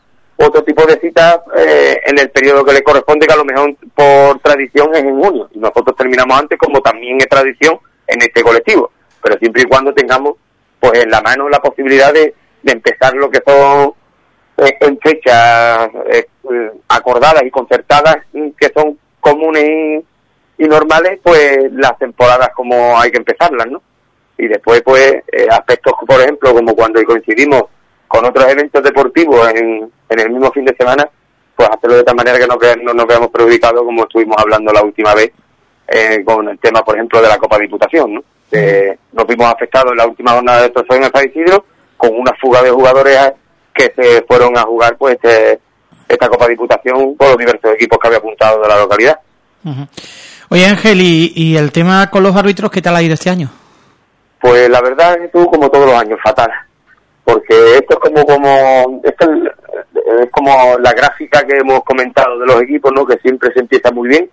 otro tipo de citas eh, en el periodo que le corresponde, que a lo mejor por tradición es en junio. Y nosotros terminamos antes, como también es tradición en este colectivo. Pero siempre y cuando tengamos pues en la mano la posibilidad de, empezar lo que son eh, en fechas eh, acordadas y concertadas, que son comunes y, normales, pues las temporadas como hay que empezarlas, ¿no? Y después, pues, aspectos, por ejemplo, como cuando coincidimos con otros eventos deportivos en, en el mismo fin de semana, pues hacerlo de tal manera que no, no nos veamos perjudicados como estuvimos hablando la última vez eh, con el tema, por ejemplo, de la Copa Diputación, ¿no? nos vimos afectados en la última jornada de trofeo en el País con una fuga de jugadores que se fueron a jugar pues este, esta Copa Diputación por los diversos equipos que había apuntado de la localidad. Oye Ángel, ¿y, ¿y, el tema con los árbitros qué tal ha ido este año? Pues la verdad es que como todos los años, fatal porque esto es como como esto es, como la gráfica que hemos comentado de los equipos, ¿no? Que siempre se empieza muy bien,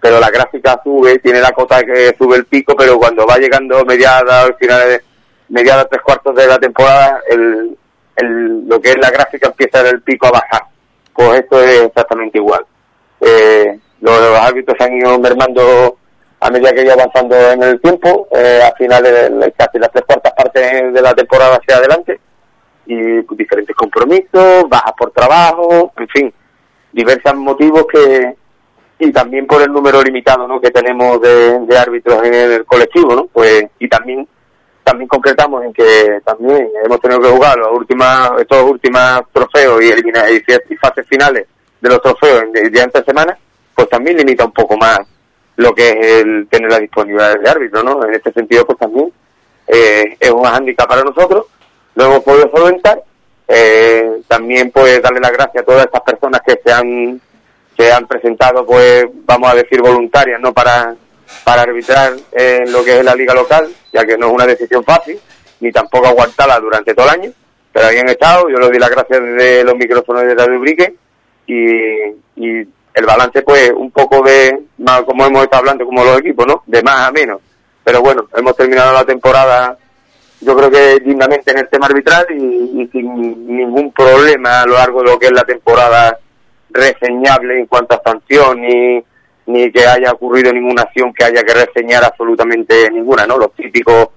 pero la gráfica sube, tiene la cota que sube el pico, pero cuando va llegando mediada, al final de mediada tres cuartos de la temporada, el, el, lo que es la gráfica empieza el pico a bajar. Pues esto es exactamente igual. Eh, los, los árbitros han ido mermando a medida que iba avanzando en el tiempo, eh, a finales de casi las tres cuartas partes de la temporada hacia adelante, y diferentes compromisos, bajas por trabajo, en fin, diversos motivos que y también por el número limitado ¿no? que tenemos de, árbitros en el colectivo, ¿no? Pues y también también concretamos en que también hemos tenido que jugar los últimas estos últimos trofeos y, y, fases finales de los trofeos en día entre semana, pues también limita un poco más lo que es el tener la disponibilidad de árbitro, ¿no? En este sentido, pues también eh, es un hándicap para nosotros lo hemos podido solventar. Eh, también pues darle las gracias a todas estas personas que se han se han presentado pues vamos a decir voluntarias no para para arbitrar en lo que es la liga local ya que no es una decisión fácil ni tampoco aguantarla durante todo el año. Pero ahí han estado yo les doy las gracias desde los micrófonos de Radio Brique y, y el balance pues un poco de como hemos estado hablando como los equipos no de más a menos. Pero bueno hemos terminado la temporada yo creo que dignamente en el tema arbitral y, sin ningún problema a lo largo de lo que es la temporada reseñable en cuanto a sanción ni, ni que haya ocurrido ninguna acción que haya que reseñar absolutamente ninguna, ¿no? Los típicos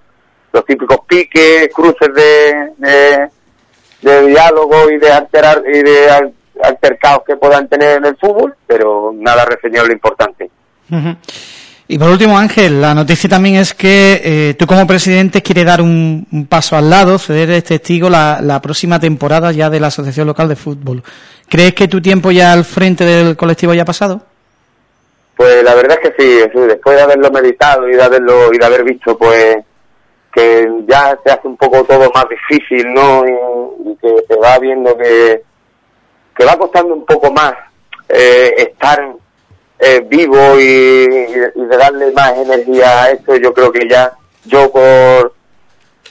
los típicos piques, cruces de, de, diálogo y de alterar y de altercados que puedan tener en el fútbol, pero nada reseñable importante. Y por último, Ángel, la noticia también es que eh, tú como presidente quieres dar un, paso al lado, ceder de testigo la, la, próxima temporada ya de la Asociación Local de Fútbol. ¿Crees que tu tiempo ya al frente del colectivo ya ha pasado? Pues la verdad es que sí, después de haberlo meditado y de haberlo y de haber visto pues que ya se hace un poco todo más difícil, ¿no? Y, que se va viendo que, que va costando un poco más eh, estar eh, vivo y, de darle más energía a esto, yo creo que ya yo por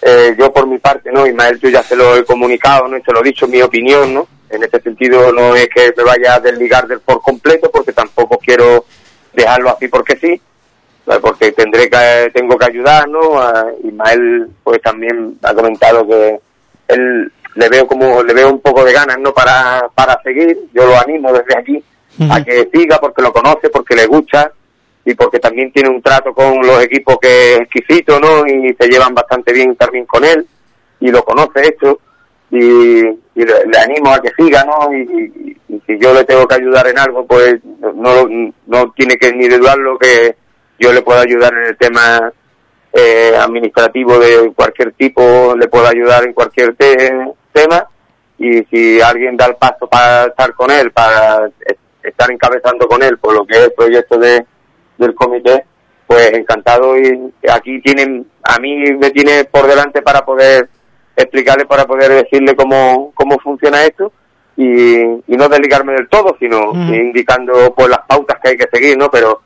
eh, yo por mi parte, ¿no? Ismael, yo ya se lo he comunicado, ¿no? Y se lo he dicho, mi opinión, ¿no? En este sentido no es que me vaya a desligar del por completo, porque tampoco quiero dejarlo así porque sí, porque tendré que, tengo que ayudar, ¿no? A Ismael, pues también ha comentado que él le veo como, le veo un poco de ganas, ¿no? Para, para seguir, yo lo animo desde aquí, a que siga porque lo conoce, porque le gusta y porque también tiene un trato con los equipos que es exquisito, ¿no? Y se llevan bastante bien también con él y lo conoce esto y, le, animo a que siga, ¿no? Y, si yo le tengo que ayudar en algo, pues no, no tiene que ni dudarlo que yo le puedo ayudar en el tema eh, administrativo de cualquier tipo, le puedo ayudar en cualquier tema y si alguien da el paso para estar con él, para estar encabezando con él por lo que es el proyecto de, del comité, pues encantado y aquí tienen, a mí me tiene por delante para poder explicarle, para poder decirle cómo, cómo funciona esto y, y no desligarme del todo, sino indicando pues las pautas que hay que seguir, ¿no? Pero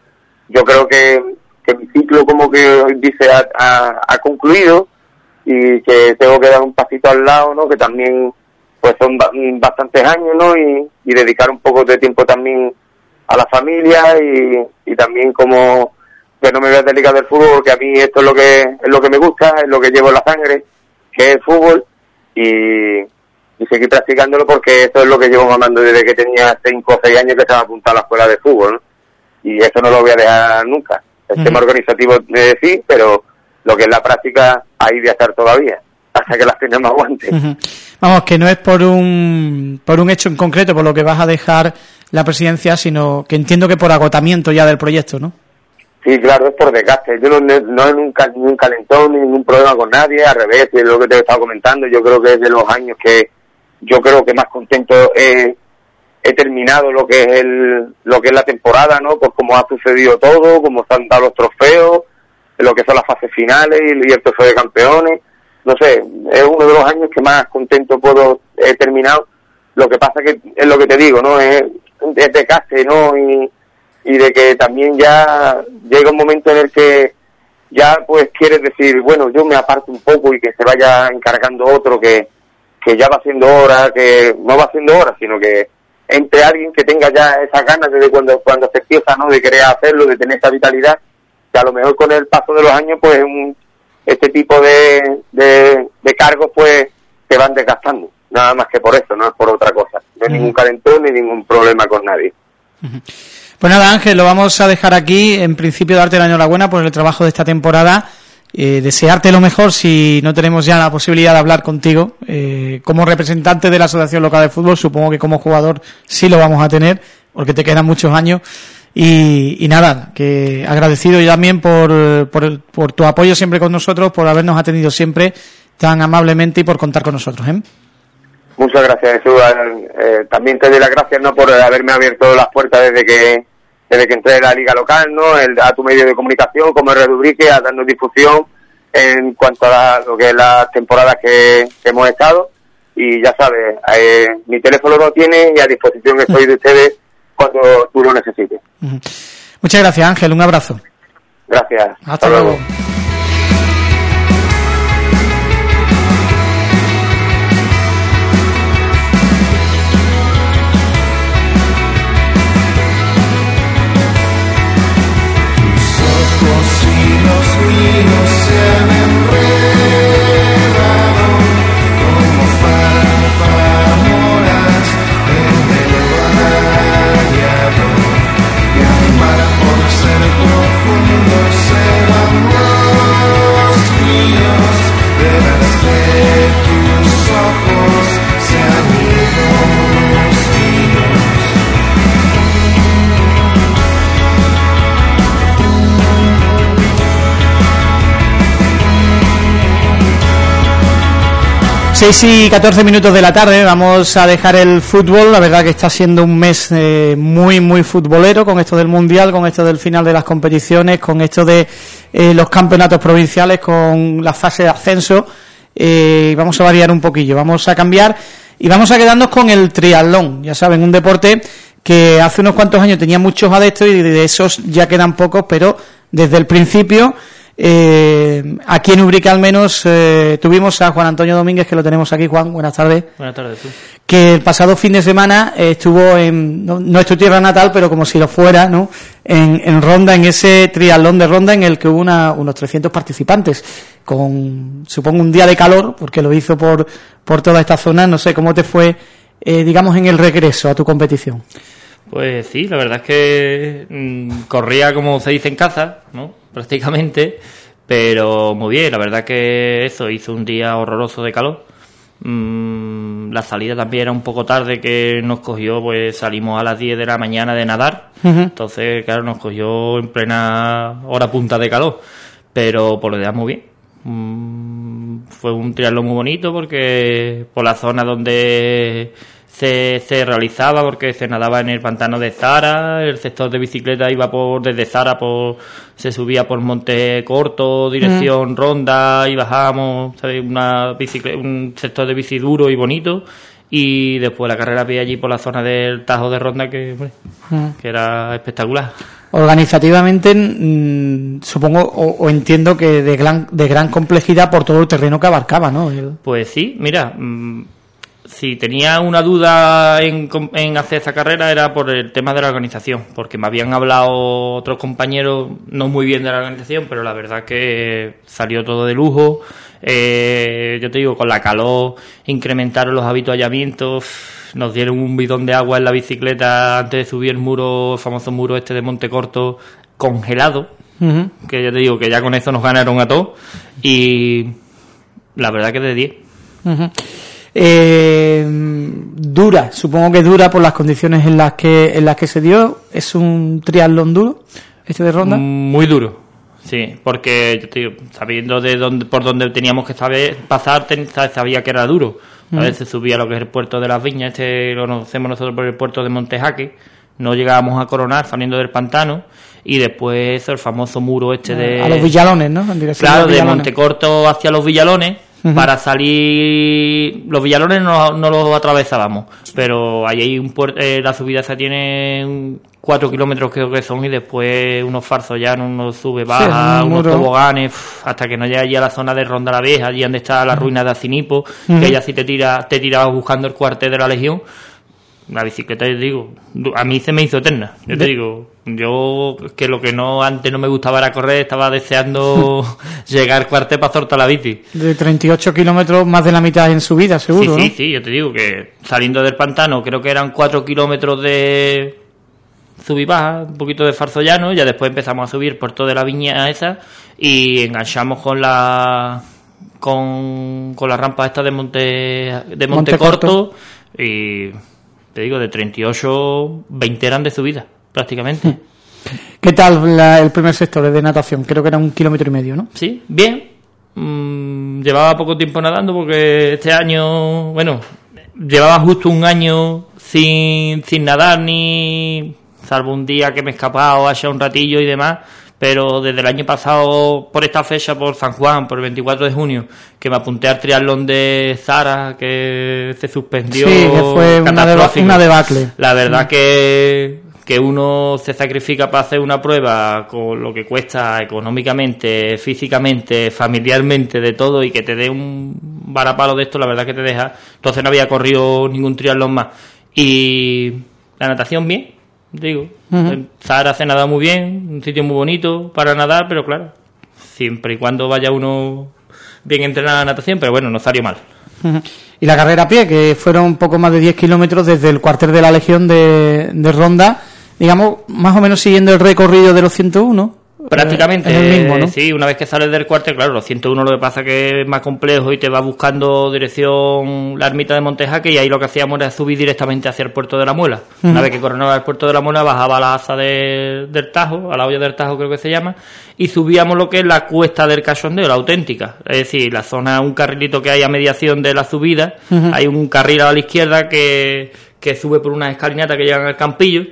yo creo que, que mi ciclo como que dice ha, ha concluido y que tengo que dar un pasito al lado, ¿no? Que también pues son bastantes años, ¿no? Y, dedicar un poco de tiempo también a la familia y, también como que no me voy a desligar del fútbol porque a mí esto es lo que es lo que me gusta, es lo que llevo en la sangre, que es el fútbol y, y seguir practicándolo porque eso es lo que llevo mamando desde que tenía 5 o 6 años que estaba apuntado a la escuela de fútbol, ¿no? Y eso no lo voy a dejar nunca. El tema organizativo de sí, pero lo que es la práctica, ahí voy a estar todavía, (laughs) hasta que las piernas me aguanten. Vamos, que no es por un, por un hecho en concreto por lo que vas a dejar la presidencia, sino que entiendo que por agotamiento ya del proyecto, ¿no? Sí, claro, es por desgaste. Yo no, no he nunca ningún calentón, ni ningún problema con nadie, al revés, es lo que te he estado comentando. Yo creo que es de los años que yo creo que más contento he, terminado lo que es el, lo que es la temporada, ¿no? Pues como ha sucedido todo, como se han dado los trofeos, lo que son las fases finales y, el trofeo de campeones. No sé, es uno de los años que más contento puedo he terminado. Lo que pasa que es lo que te digo, ¿no? Es, es de case, ¿no? Y, y de que también ya llega un momento en el que ya pues quieres decir, bueno, yo me aparto un poco y que se vaya encargando otro que, que ya va siendo hora, que no va siendo hora, sino que entre alguien que tenga ya esas ganas desde cuando, cuando se empieza, ¿no? De querer hacerlo, de tener esa vitalidad, que a lo mejor con el paso de los años, pues un, este tipo de, de, cargos, pues, se van desgastando. Nada más que por eso, no es por otra cosa. No hay ningún calentón ni ningún problema con nadie. Pues nada, Ángel, lo vamos a dejar aquí. En principio, darte la enhorabuena por el trabajo de esta temporada. Eh, desearte lo mejor si no tenemos ya la posibilidad de hablar contigo. Eh, como representante de la Asociación Local de Fútbol, supongo que como jugador sí lo vamos a tener, porque te quedan muchos años. Y, nada, que agradecido yo también por, por, tu apoyo siempre con nosotros, por habernos atendido siempre tan amablemente y por contar con nosotros. ¿eh? Muchas gracias, Jesús. Eh, también te doy las gracias no por haberme abierto las puertas desde que desde que entré en la liga local, ¿no? a tu medio de comunicación, como Redubrique, a darnos difusión en cuanto a lo que es las temporadas que, hemos estado. Y ya sabes, eh, mi teléfono lo tiene y a disposición estoy de ustedes cuando tú lo necesites. Muchas gracias, Ángel. Un abrazo. Gracias. Hasta, luego. Y no se han enredado, como parpamoras desde lo bañado, que ampara por ser profundo se van. Seis y 14 minutos de la tarde, vamos a dejar el fútbol, la verdad que está siendo un mes eh, muy, muy futbolero con esto del Mundial, con esto del final de las competiciones, con esto de eh, los campeonatos provinciales, con la fase de ascenso, eh, vamos a variar un poquillo, vamos a cambiar y vamos a quedarnos con el triatlón, ya saben, un deporte que hace unos cuantos años tenía muchos adeptos y de esos ya quedan pocos, pero desde el principio eh, aquí en Ubrique al menos eh, tuvimos a Juan Antonio Domínguez, que lo tenemos aquí. Juan, buenas tardes. Buenas tardes. Que el pasado fin de semana estuvo en, no, es tu tierra natal, pero como si lo fuera, ¿no? En, Ronda, en ese triatlón de Ronda en el que hubo unos 300 participantes, con, supongo, un día de calor, porque lo hizo por, por toda esta zona. No sé, ¿cómo te fue, eh, digamos, en el regreso a tu competición? Pues sí, la verdad es que mm, corría como se dice en casa, ¿no? Prácticamente, pero muy bien, la verdad que eso, hizo un día horroroso de calor. Mm, la salida también era un poco tarde que nos cogió, pues salimos a las 10 de la mañana de nadar, entonces claro, nos cogió en plena hora punta de calor, pero por lo demás muy bien. Mm, fue un triatlón muy bonito porque por la zona donde se, realizaba porque se nadaba en el pantano de Zara, el sector de bicicleta iba por desde Zara por se subía por Monte Corto, dirección mm. Ronda y bajábamos, Una un sector de bici duro y bonito y después la carrera había allí por la zona del Tajo de Ronda que, mm. que era espectacular. Organizativamente, mm, supongo o, entiendo que de gran, de gran complejidad por todo el terreno que abarcaba, ¿no? Pues sí, mira, si tenía una duda en, en, hacer esta carrera era por el tema de la organización, porque me habían hablado otros compañeros no muy bien de la organización, pero la verdad que salió todo de lujo. Eh, yo te digo, con la calor incrementaron los habituallamientos, nos dieron un bidón de agua en la bicicleta antes de subir el muro, el famoso muro este de Montecorto, congelado, que yo te digo que ya con eso nos ganaron a todos, y la verdad que de 10. Eh, dura, supongo que dura por las condiciones en las que en las que se dio. Es un triatlón duro, este de ronda. Muy duro, sí, porque yo sabiendo de dónde, por dónde teníamos que saber, pasar, sabía que era duro. A veces subía lo que es el puerto de las Viñas, este lo conocemos nosotros por el puerto de Montejaque. No llegábamos a coronar saliendo del pantano y después el famoso muro este de... A los Villalones, ¿no? claro, de Montecorto hacia los Villalones para salir, los Villalones no, no los atravesábamos, pero ahí hay un puerto, eh, la subida se tiene cuatro kilómetros creo que son y después unos farzos ya uno sube, baja, unos toboganes, hasta que no llega allí a la zona de Ronda la Vieja, allí donde está la ruina de Acinipo, que ya si te tira, te tiras buscando el cuartel de la Legión, la bicicleta, yo digo, a mí se me hizo eterna. Yo te digo, yo que lo que no antes no me gustaba era correr, estaba deseando (laughs) llegar cuartel para soltar la bici. De 38 kilómetros, más de la mitad en subida, seguro. Sí, sí, sí, yo te digo que saliendo del pantano, creo que eran 4 kilómetros de sub y baja, un poquito de farzo llano, ya después empezamos a subir por toda la viña esa y enganchamos con la con, con la rampa esta de Monte de Monte, Corto y te digo, de 38, 20 eran de subida, prácticamente. ¿Qué tal el primer sector de natación? Creo que era un kilómetro y medio, ¿no? Sí, bien. Mm, llevaba poco tiempo nadando porque este año, bueno, llevaba justo un año sin, sin nadar ni salvo un día que me he escapado allá un ratillo y demás pero desde el año pasado, por esta fecha, por San Juan, por el 24 de junio, que me apunté al triatlón de Zara, que se suspendió. Sí, que fue una, debacle. La verdad que, que uno se sacrifica para hacer una prueba con lo que cuesta económicamente, físicamente, familiarmente, de todo, y que te dé un varapalo de esto, la verdad que te deja. Entonces no había corrido ningún triatlón más. Y la natación bien, digo. Zara hace nada muy bien, un sitio muy bonito para nadar, pero claro, siempre y cuando vaya uno bien entrenado a natación, pero bueno, no salió mal. Y la carrera a pie, que fueron un poco más de 10 kilómetros desde el cuartel de la Legión de, de Ronda, digamos, más o menos siguiendo el recorrido de los 101. Prácticamente, mismo, ¿no? sí, una vez que sales del cuartel, claro, los 101 lo que pasa que es más complejo y te va buscando dirección la ermita de Montejaque y ahí lo que hacíamos era subir directamente hacia el puerto de la Muela. Una vez que coronaba el puerto de la Muela, bajaba a la asa del Tajo, a la olla del Tajo creo que se llama, y subíamos lo que es la cuesta del Cachondeo, la auténtica. Es decir, la zona, un carrilito que hay a mediación de la subida, hay un carril a la izquierda que, que sube por una escalinata que llegan al campillo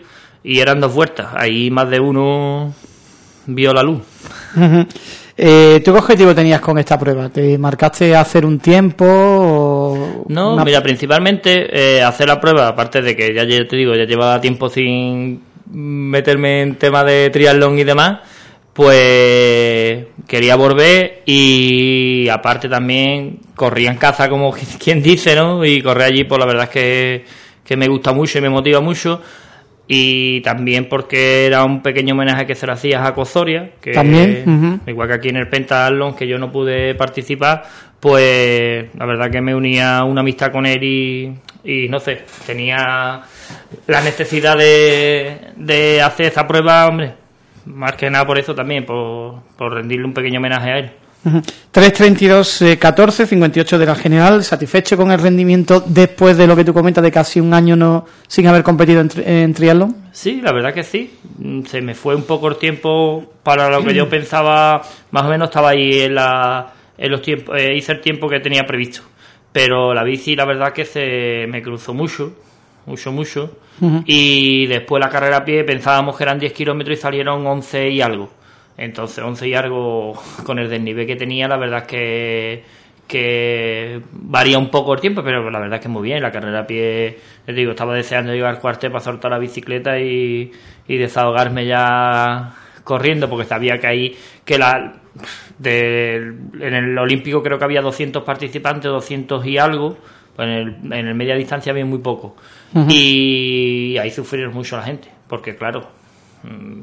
y eran dos vueltas. Ahí más de uno vio la luz. eh, ¿Tú qué objetivo tenías con esta prueba? ¿Te marcaste hacer un tiempo? No, mira, principalmente eh, hacer la prueba, aparte de que ya te digo, ya llevaba tiempo sin meterme en tema de triatlón y demás, pues quería volver y aparte también corría en caza como (laughs) quien dice, ¿no? Y correr allí, pues la verdad es que, que me gusta mucho y me motiva mucho y también porque era un pequeño homenaje que se le hacía a Cozoria, que ¿También? igual que aquí en el Pentathlon, que yo no pude participar, pues la verdad que me unía una amistad con él y, y no sé, tenía la necesidad de, de hacer esa prueba, hombre, más que nada por eso también, por, por rendirle un pequeño homenaje a él. 3.32, 14, 58 de la general. ¿Satisfecho con el rendimiento después de lo que tú comentas de casi un año no sin haber competido en, en triatlón? Sí, la verdad que sí. Mm, se me fue un poco el tiempo para lo que yo (clears throat) pensaba. Más o menos estaba ahí en, la, en los tiempos. Eh, hice el tiempo que tenía previsto. Pero la bici, la verdad que se me cruzó mucho. Mucho, mucho. Y después la carrera a pie pensábamos que eran 10 kilómetros y salieron 11 y algo entonces, 11 y algo con el desnivel que tenía, la verdad es que, que varía un poco el tiempo, pero la verdad es que muy bien. La carrera a pie, les digo, estaba deseando llegar al cuartel para soltar la bicicleta y, y desahogarme ya corriendo, porque sabía que ahí, que la. en el Olímpico creo que había 200 participantes, 200 y algo, Pues en el, en el media distancia había muy poco. Y ahí sufrieron mucho la gente, porque claro, mm,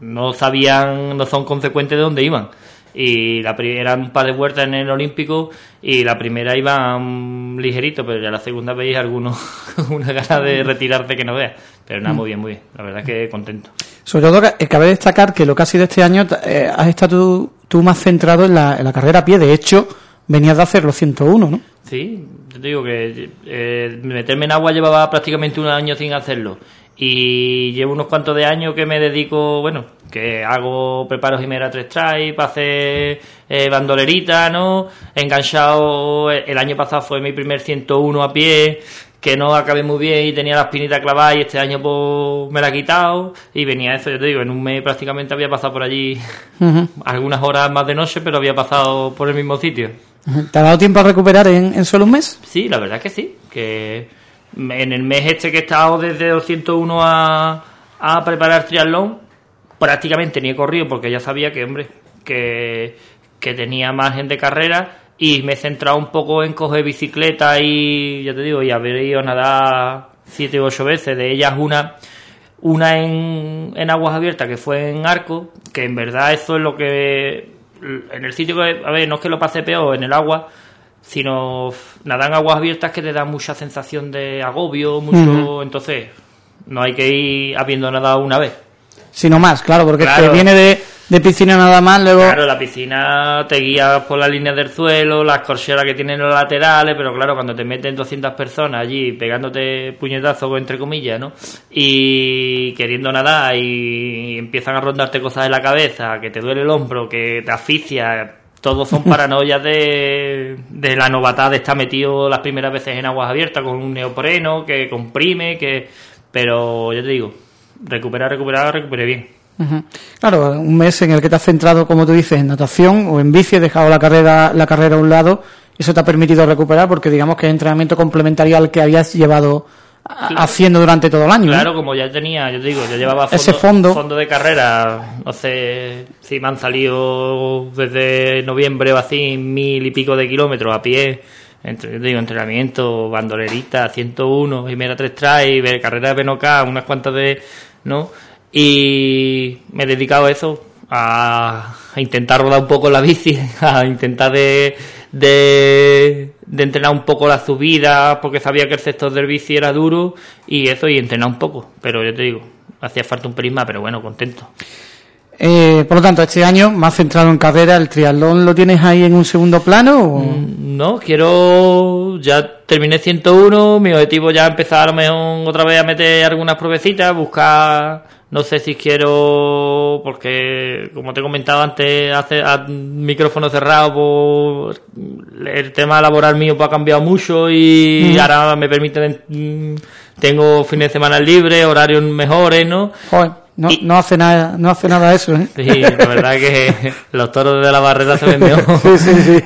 no sabían, no son consecuentes de dónde iban. Y la primera un par de vueltas en el Olímpico y la primera iban ligerito, pero ya la segunda veis algunos (laughs) una gana de retirarte que no veas. Pero nada, muy bien, muy bien. La verdad es que contento. Sobre todo, eh, cabe destacar que lo que ha sido este año, eh, has estado tú, tú más centrado en la, en la carrera a pie. De hecho, venías de hacer los 101, ¿no? Sí, yo te digo que eh, meterme en agua llevaba prácticamente un año sin hacerlo. Y llevo unos cuantos de años que me dedico, bueno, que hago preparo Jimera 3 try para hacer eh, bandolerita, ¿no? Enganchado, eh, el año pasado fue mi primer 101 a pie, que no acabé muy bien y tenía la espinita clavada y este año pues me la he quitado y venía eso, yo te digo, en un mes prácticamente había pasado por allí (laughs) algunas horas más de noche, pero había pasado por el mismo sitio. ¿Te ha dado tiempo a recuperar en, en solo un mes? Sí, la verdad es que sí. Que en el mes este que he estado desde 201 a, a preparar triatlón, prácticamente ni he corrido porque ya sabía que, hombre, que, que tenía margen de carrera y me he centrado un poco en coger bicicleta y, ya te digo, y haber ido a nadar siete u ocho veces. De ellas una una en, en aguas abiertas que fue en arco, que en verdad eso es lo que en el sitio que, a ver, no es que lo pase peor en el agua, sino nadar en aguas abiertas que te da mucha sensación de agobio, mucho, entonces no hay que ir habiendo nadado una vez. Sino más, claro, porque Claro. te viene de, de piscina nada más, luego... Claro, la piscina te guía por las líneas del suelo, las corcheras que tienen los laterales, pero claro, cuando te meten 200 personas allí pegándote puñetazos, entre comillas, ¿no? Y queriendo nadar y empiezan a rondarte cosas en la cabeza, que te duele el hombro, que te asfixia, todos son (laughs) paranoias de, de la novatada de estar metido las primeras veces en aguas abiertas con un neopreno que comprime, que... Pero yo te digo, recuperar, recuperar, recuperé bien. Claro, un mes en el que te has centrado, como tú dices, en natación o en bici, has dejado la carrera, la carrera a un lado, eso te ha permitido recuperar porque digamos que es entrenamiento complementario al que habías llevado. Haciendo durante todo el año. Claro, como ya tenía, yo te digo, yo llevaba fondo, Ese fondo. de carrera, no sé si me han salido desde noviembre o así mil y pico de kilómetros a pie, entre, yo te digo, entrenamiento, bandolerita, 101, primera 3 try, carrera de Benoca, unas cuantas de, ¿no? Y me he dedicado a eso, a, a intentar rodar un poco la bici, (laughs) a intentar de, de, de entrenar un poco la subida, porque sabía que el sector del bici era duro, y eso, y entrenar un poco. Pero yo te digo, hacía falta un prisma, pero bueno, contento. Eh, por lo tanto, este año más centrado en carrera, ¿el triatlón lo tienes ahí en un segundo plano? o- No, quiero. Ya terminé 101. Mi objetivo ya empezar a lo mejor otra vez a meter algunas pruebecitas, buscar. No sé si quiero. Porque, como te he comentado antes, hace a micrófono cerrado, pues, el tema laboral mío pues, ha cambiado mucho y ahora me permite. mm, Tengo fines de semana libres, horarios mejores, ¿no? Joder, no, Y- no hace nada, no hace nada eso, ¿eh? Sí, la verdad que (laughs) los toros de la barrera se ven mejor. Sí, sí, sí.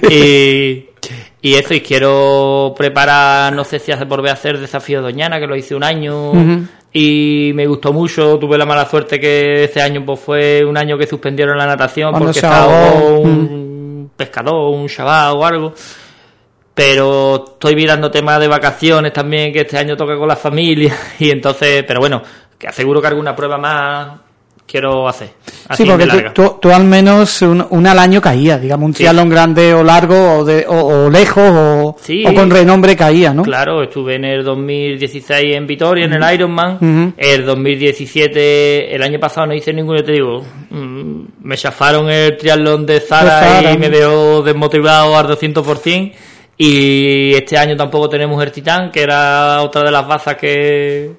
Y, y eso, y quiero preparar, no sé si hace por ver hacer desafío Doñana, que lo hice un año. Y me gustó mucho. Tuve la mala suerte que este año pues fue un año que suspendieron la natación Cuando porque ahogó un pescador, un chaval o algo. Pero estoy mirando temas de vacaciones también, que este año toca con la familia. (laughs) Y entonces, pero bueno, que aseguro que alguna prueba más quiero hacer. Así Sí, porque tú, tú- tú al menos un- una al año caía, digamos, un Sí. triatlón grande o largo o, de, o, o lejos o, Sí. o con renombre caía, ¿no? Claro, estuve en el 2016 en Vitoria, en el Ironman. Ujú. El 2017, el año pasado no hice ninguno, te digo. mm, Me chafaron el triatlón de Zara, y me dejó desmotivado al 200%. Y este año tampoco tenemos el Titán, que era otra de las bazas que,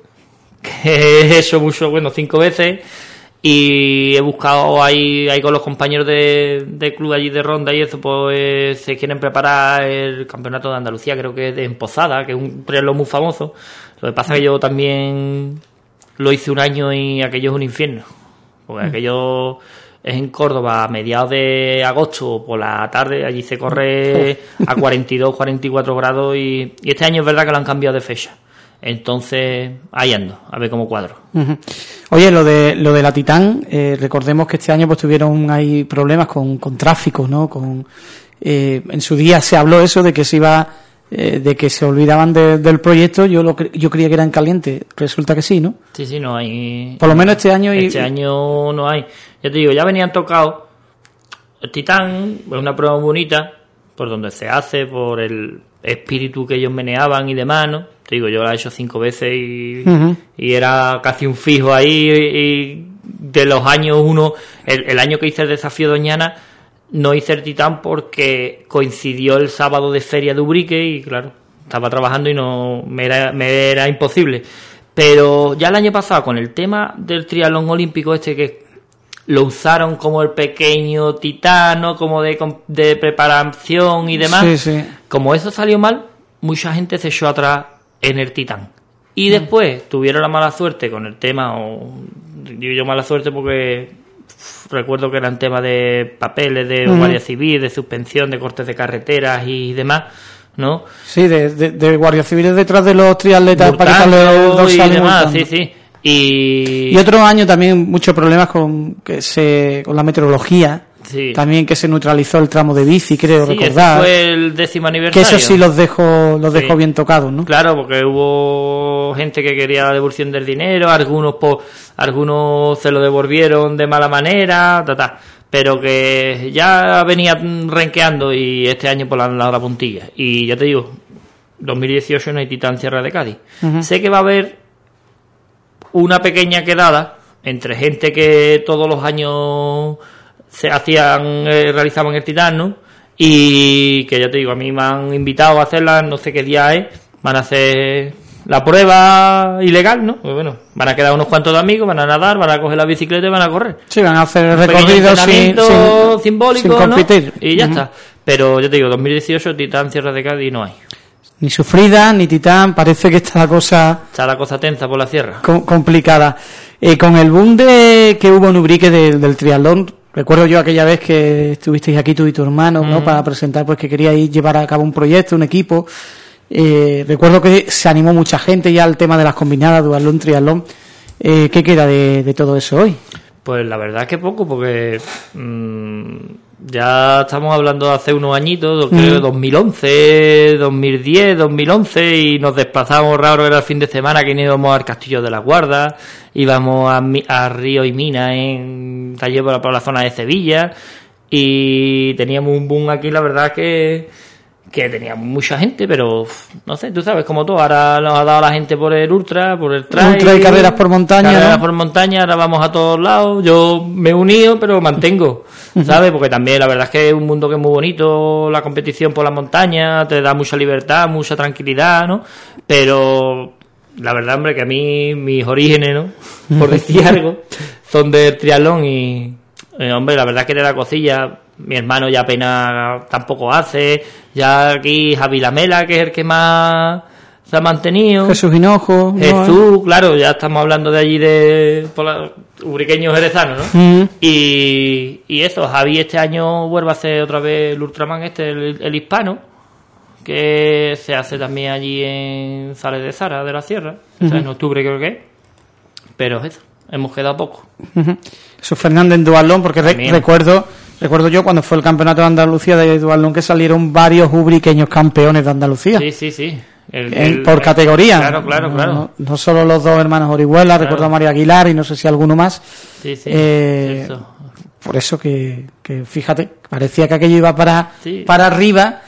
que he hecho mucho, bueno, cinco veces. Y he buscado ahí, ahí con los compañeros de, de club allí de Ronda y eso, pues se quieren preparar el campeonato de Andalucía, creo que es de Emposada, que es un triatlón muy famoso. Lo que pasa es que yo también lo hice un año y aquello es un infierno. Porque aquello es en Córdoba a mediados de agosto por la tarde, allí se corre a 42, 44 grados y, y este año es verdad que lo han cambiado de fecha. Entonces, ahí ando, a ver cómo cuadro. Oye, lo de lo de la Titán, eh, recordemos que este año pues tuvieron ahí problemas con, con tráfico, ¿no? Con eh, en su día se habló eso de que se iba eh, de que se olvidaban de- del proyecto, yo lo yo creía que eran calientes. Resulta que sí, ¿no? Sí, sí, no hay. Por lo menos este año y- Este año no hay. Ya te digo, ya venían tocados. El Titán es una prueba bonita, por donde se hace, por el espíritu que ellos meneaban y demás, ¿no? Te digo, yo la he hecho cinco veces y, era casi un fijo ahí. Y de los años uno, el, el año que hice el desafío Doñana, no hice el Titán porque coincidió el sábado de feria de Ubrique y claro, estaba trabajando y no me era, me era imposible. Pero ya el año pasado, con el tema del triatlón olímpico este que lo usaron como el pequeño titano, como de, preparación y demás, Sí, sí. como eso salió mal, mucha gente se echó atrás en el titán. Y después tuvieron la mala suerte con el tema, o digo yo mala suerte porque recuerdo que eran temas de papeles, de guardia civil, de suspensión, de cortes de carreteras y demás, ¿no? Sí, de, de, de guardias civiles detrás de los triatletas para y demás, sí, sí. Y, Y otro año también muchos problemas con que se con la meteorología. Sí. También que se neutralizó el tramo de bici, creo Sí, recordar. fue el décimo Que aniversario. eso sí los dejó, los dejó Sí. bien tocados, ¿no? Claro, porque hubo gente que quería la devolución del dinero, algunos po- algunos se lo devolvieron de mala manera, ta, ta. pero que ya venía renqueando y este año por la, la puntilla. Y ya te digo, 2018 no hay Titán Sierra de Cádiz. Sé que va a haber una pequeña quedada entre gente que todos los años se hacían, eh, realizaban el Titán, ¿no? Y que ya te digo, a mí me han invitado a hacerla, no sé qué día es, van a hacer la prueba ilegal, ¿no? Pues bueno, van a quedar unos cuantos de amigos, van a nadar, van a coger la bicicleta y van a correr. Sí, van a hacer el Un pequeño recorrido sin, sin- simbólico, sin ¿no? Y ya está. Pero ya te digo, 2018 Titán Sierra de Cádiz no hay. Ni sufrida, ni titán, parece que está la cosa Está la cosa tensa por la sierra. co- complicada. Eh, con el boom de, que hubo en Ubrique del, del triatlón, recuerdo yo aquella vez que estuvisteis aquí tú y tu hermano, ¿no? Para presentar, pues que queríais llevar a cabo un proyecto, un equipo. Eh, recuerdo que se animó mucha gente ya al tema de las combinadas, duatlón, triatlón. Eh, ¿Qué queda de, de todo eso hoy? Pues la verdad es que poco, porque mm, ya estamos hablando de hace unos añitos, creo Mm. 2011, 2010, 2011, y nos desplazamos raro, era el fin de semana que íbamos al Castillo de la Guarda, íbamos a, a Río y Mina en taller por la, por la zona de Sevilla, y teníamos un boom aquí, la verdad que que teníamos mucha gente, pero no sé, tú sabes, como todo, ahora nos ha dado la gente por el ultra, por el trail. Ultra y carreras por montaña, Carreras ¿no? por montaña, ahora vamos a todos lados. Yo me he unido, pero mantengo, ¿sabes? Porque también la verdad es que es un mundo que es muy bonito, la competición por la montaña, te da mucha libertad, mucha tranquilidad, ¿no? Pero la verdad, hombre, que a mí mis orígenes, ¿no? Por decir (laughs) algo, son del triatlón y, eh, hombre, la verdad es que te da cosilla. Mi hermano ya apenas tampoco hace. Ya aquí Javi Lamela, que es el que más se ha mantenido. Jesús Hinojo. ¿no? Jesús, claro, ya estamos hablando de allí de ubriqueños jerezanos, ¿no? Mm. Y, y eso, Javi este año vuelve a hacer otra vez el Ultraman este, el, el hispano, que se hace también allí en Sales de Zara de la Sierra, o sea, en octubre creo que es. Pero eso, hemos quedado poco. Ujú. Jesús Fernández en duatlón, porque re- También. recuerdo recuerdo yo cuando fue el campeonato de Andalucía de duatlón que salieron varios ubriqueños campeones de Andalucía. Sí, sí, sí. El- por el- categoría. Claro, claro, claro. No, no solo los dos hermanos Orihuela, recuerdo a María Aguilar y no sé si alguno más. Sí, sí. Eh, eso. Por eso que, que, fíjate, parecía que aquello iba para, Sí. para arriba.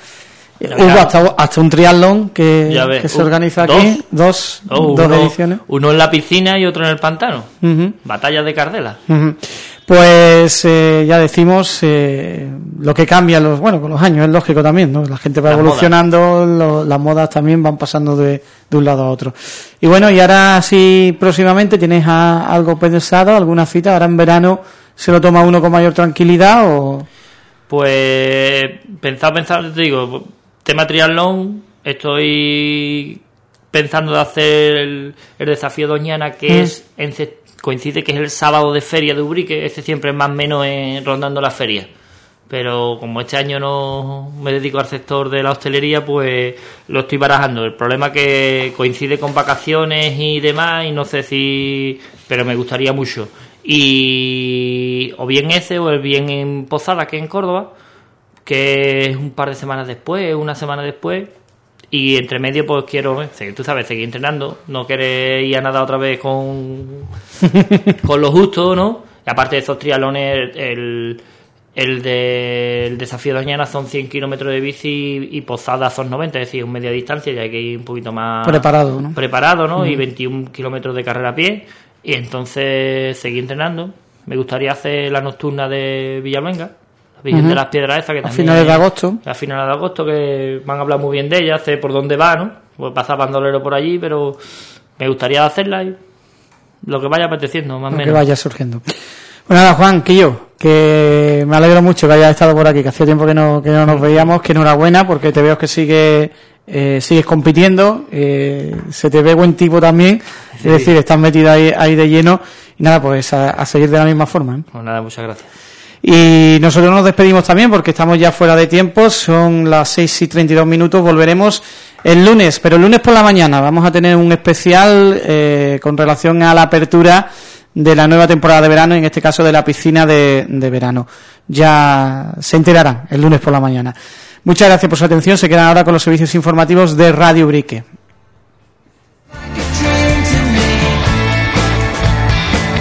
Hubo hasta, hasta un triatlón que, se Uh, organiza dos. aquí. Dos, Oh, dos uno, ediciones. uno en la piscina y otro en el pantano. Ujú. Batalla de Cardela. Ujú. Pues eh, ya decimos eh, lo que cambia los bueno con los años es lógico también no la gente va Las evolucionando lo- las modas también van pasando de, de un lado a otro. Y bueno y ahora sí próximamente tienes a- algo pensado alguna cita ahora en verano se lo toma uno con mayor tranquilidad o Pues pensado, pensado, te digo, tema triatlón, estoy pensando de hacer el, el desafío Doñana, que Mm. es en ce- coincide que es el sábado de feria de Ubrique, este siempre es más o menos en- rondando la feria. Pero como este año no me dedico al sector de la hostelería, pues lo estoy barajando. El problema que coincide con vacaciones y demás, y no sé si... pero me gustaría mucho. Y o bien ese o el bien en Posada, que es en Córdoba, que es un par de semanas después, una semana después. Y entre medio pues quiero, eh, tú sabes, seguir entrenando, no querer ir a nada otra vez con, (laughs) con lo justo, ¿no? Y aparte de esos trialones, el, el del desafío de mañana son 100 kilómetros de bici y Posadas son 90, es decir, un media distancia, ya que hay un poquito más preparado, ¿no? Preparado, ¿no? Y 21 kilómetros de carrera a pie. Y entonces seguir entrenando. Me gustaría hacer la nocturna de Villaluenga Virgen de las Piedras esa que a finales de agosto. A finales de agosto, que van a hablar muy bien de ella, sé por dónde va, ¿no? Pues pasa bandolero por allí, pero me gustaría hacerla y lo que vaya apeteciendo, más o menos. que vaya surgiendo. Bueno, nada, Juan, que yo, que me alegro mucho que hayas estado por aquí, que hacía tiempo que no, que no nos veíamos, que enhorabuena, porque te veo que sigue, eh, sigues compitiendo, eh, se te ve buen tipo también, es decir, estás metido ahí, ahí de lleno, y nada, pues a, seguir de la misma forma. ¿eh? Pues nada, muchas gracias. Y nosotros nos despedimos también porque estamos ya fuera de tiempo, son las 6 y 32 minutos, volveremos el lunes, pero el lunes por la mañana vamos a tener un especial eh, con relación a la apertura de la nueva temporada de verano, en este caso de la piscina de, de verano. Ya se enterarán el lunes por la mañana. Muchas gracias por su atención, se quedan ahora con los servicios informativos de Radio Brique.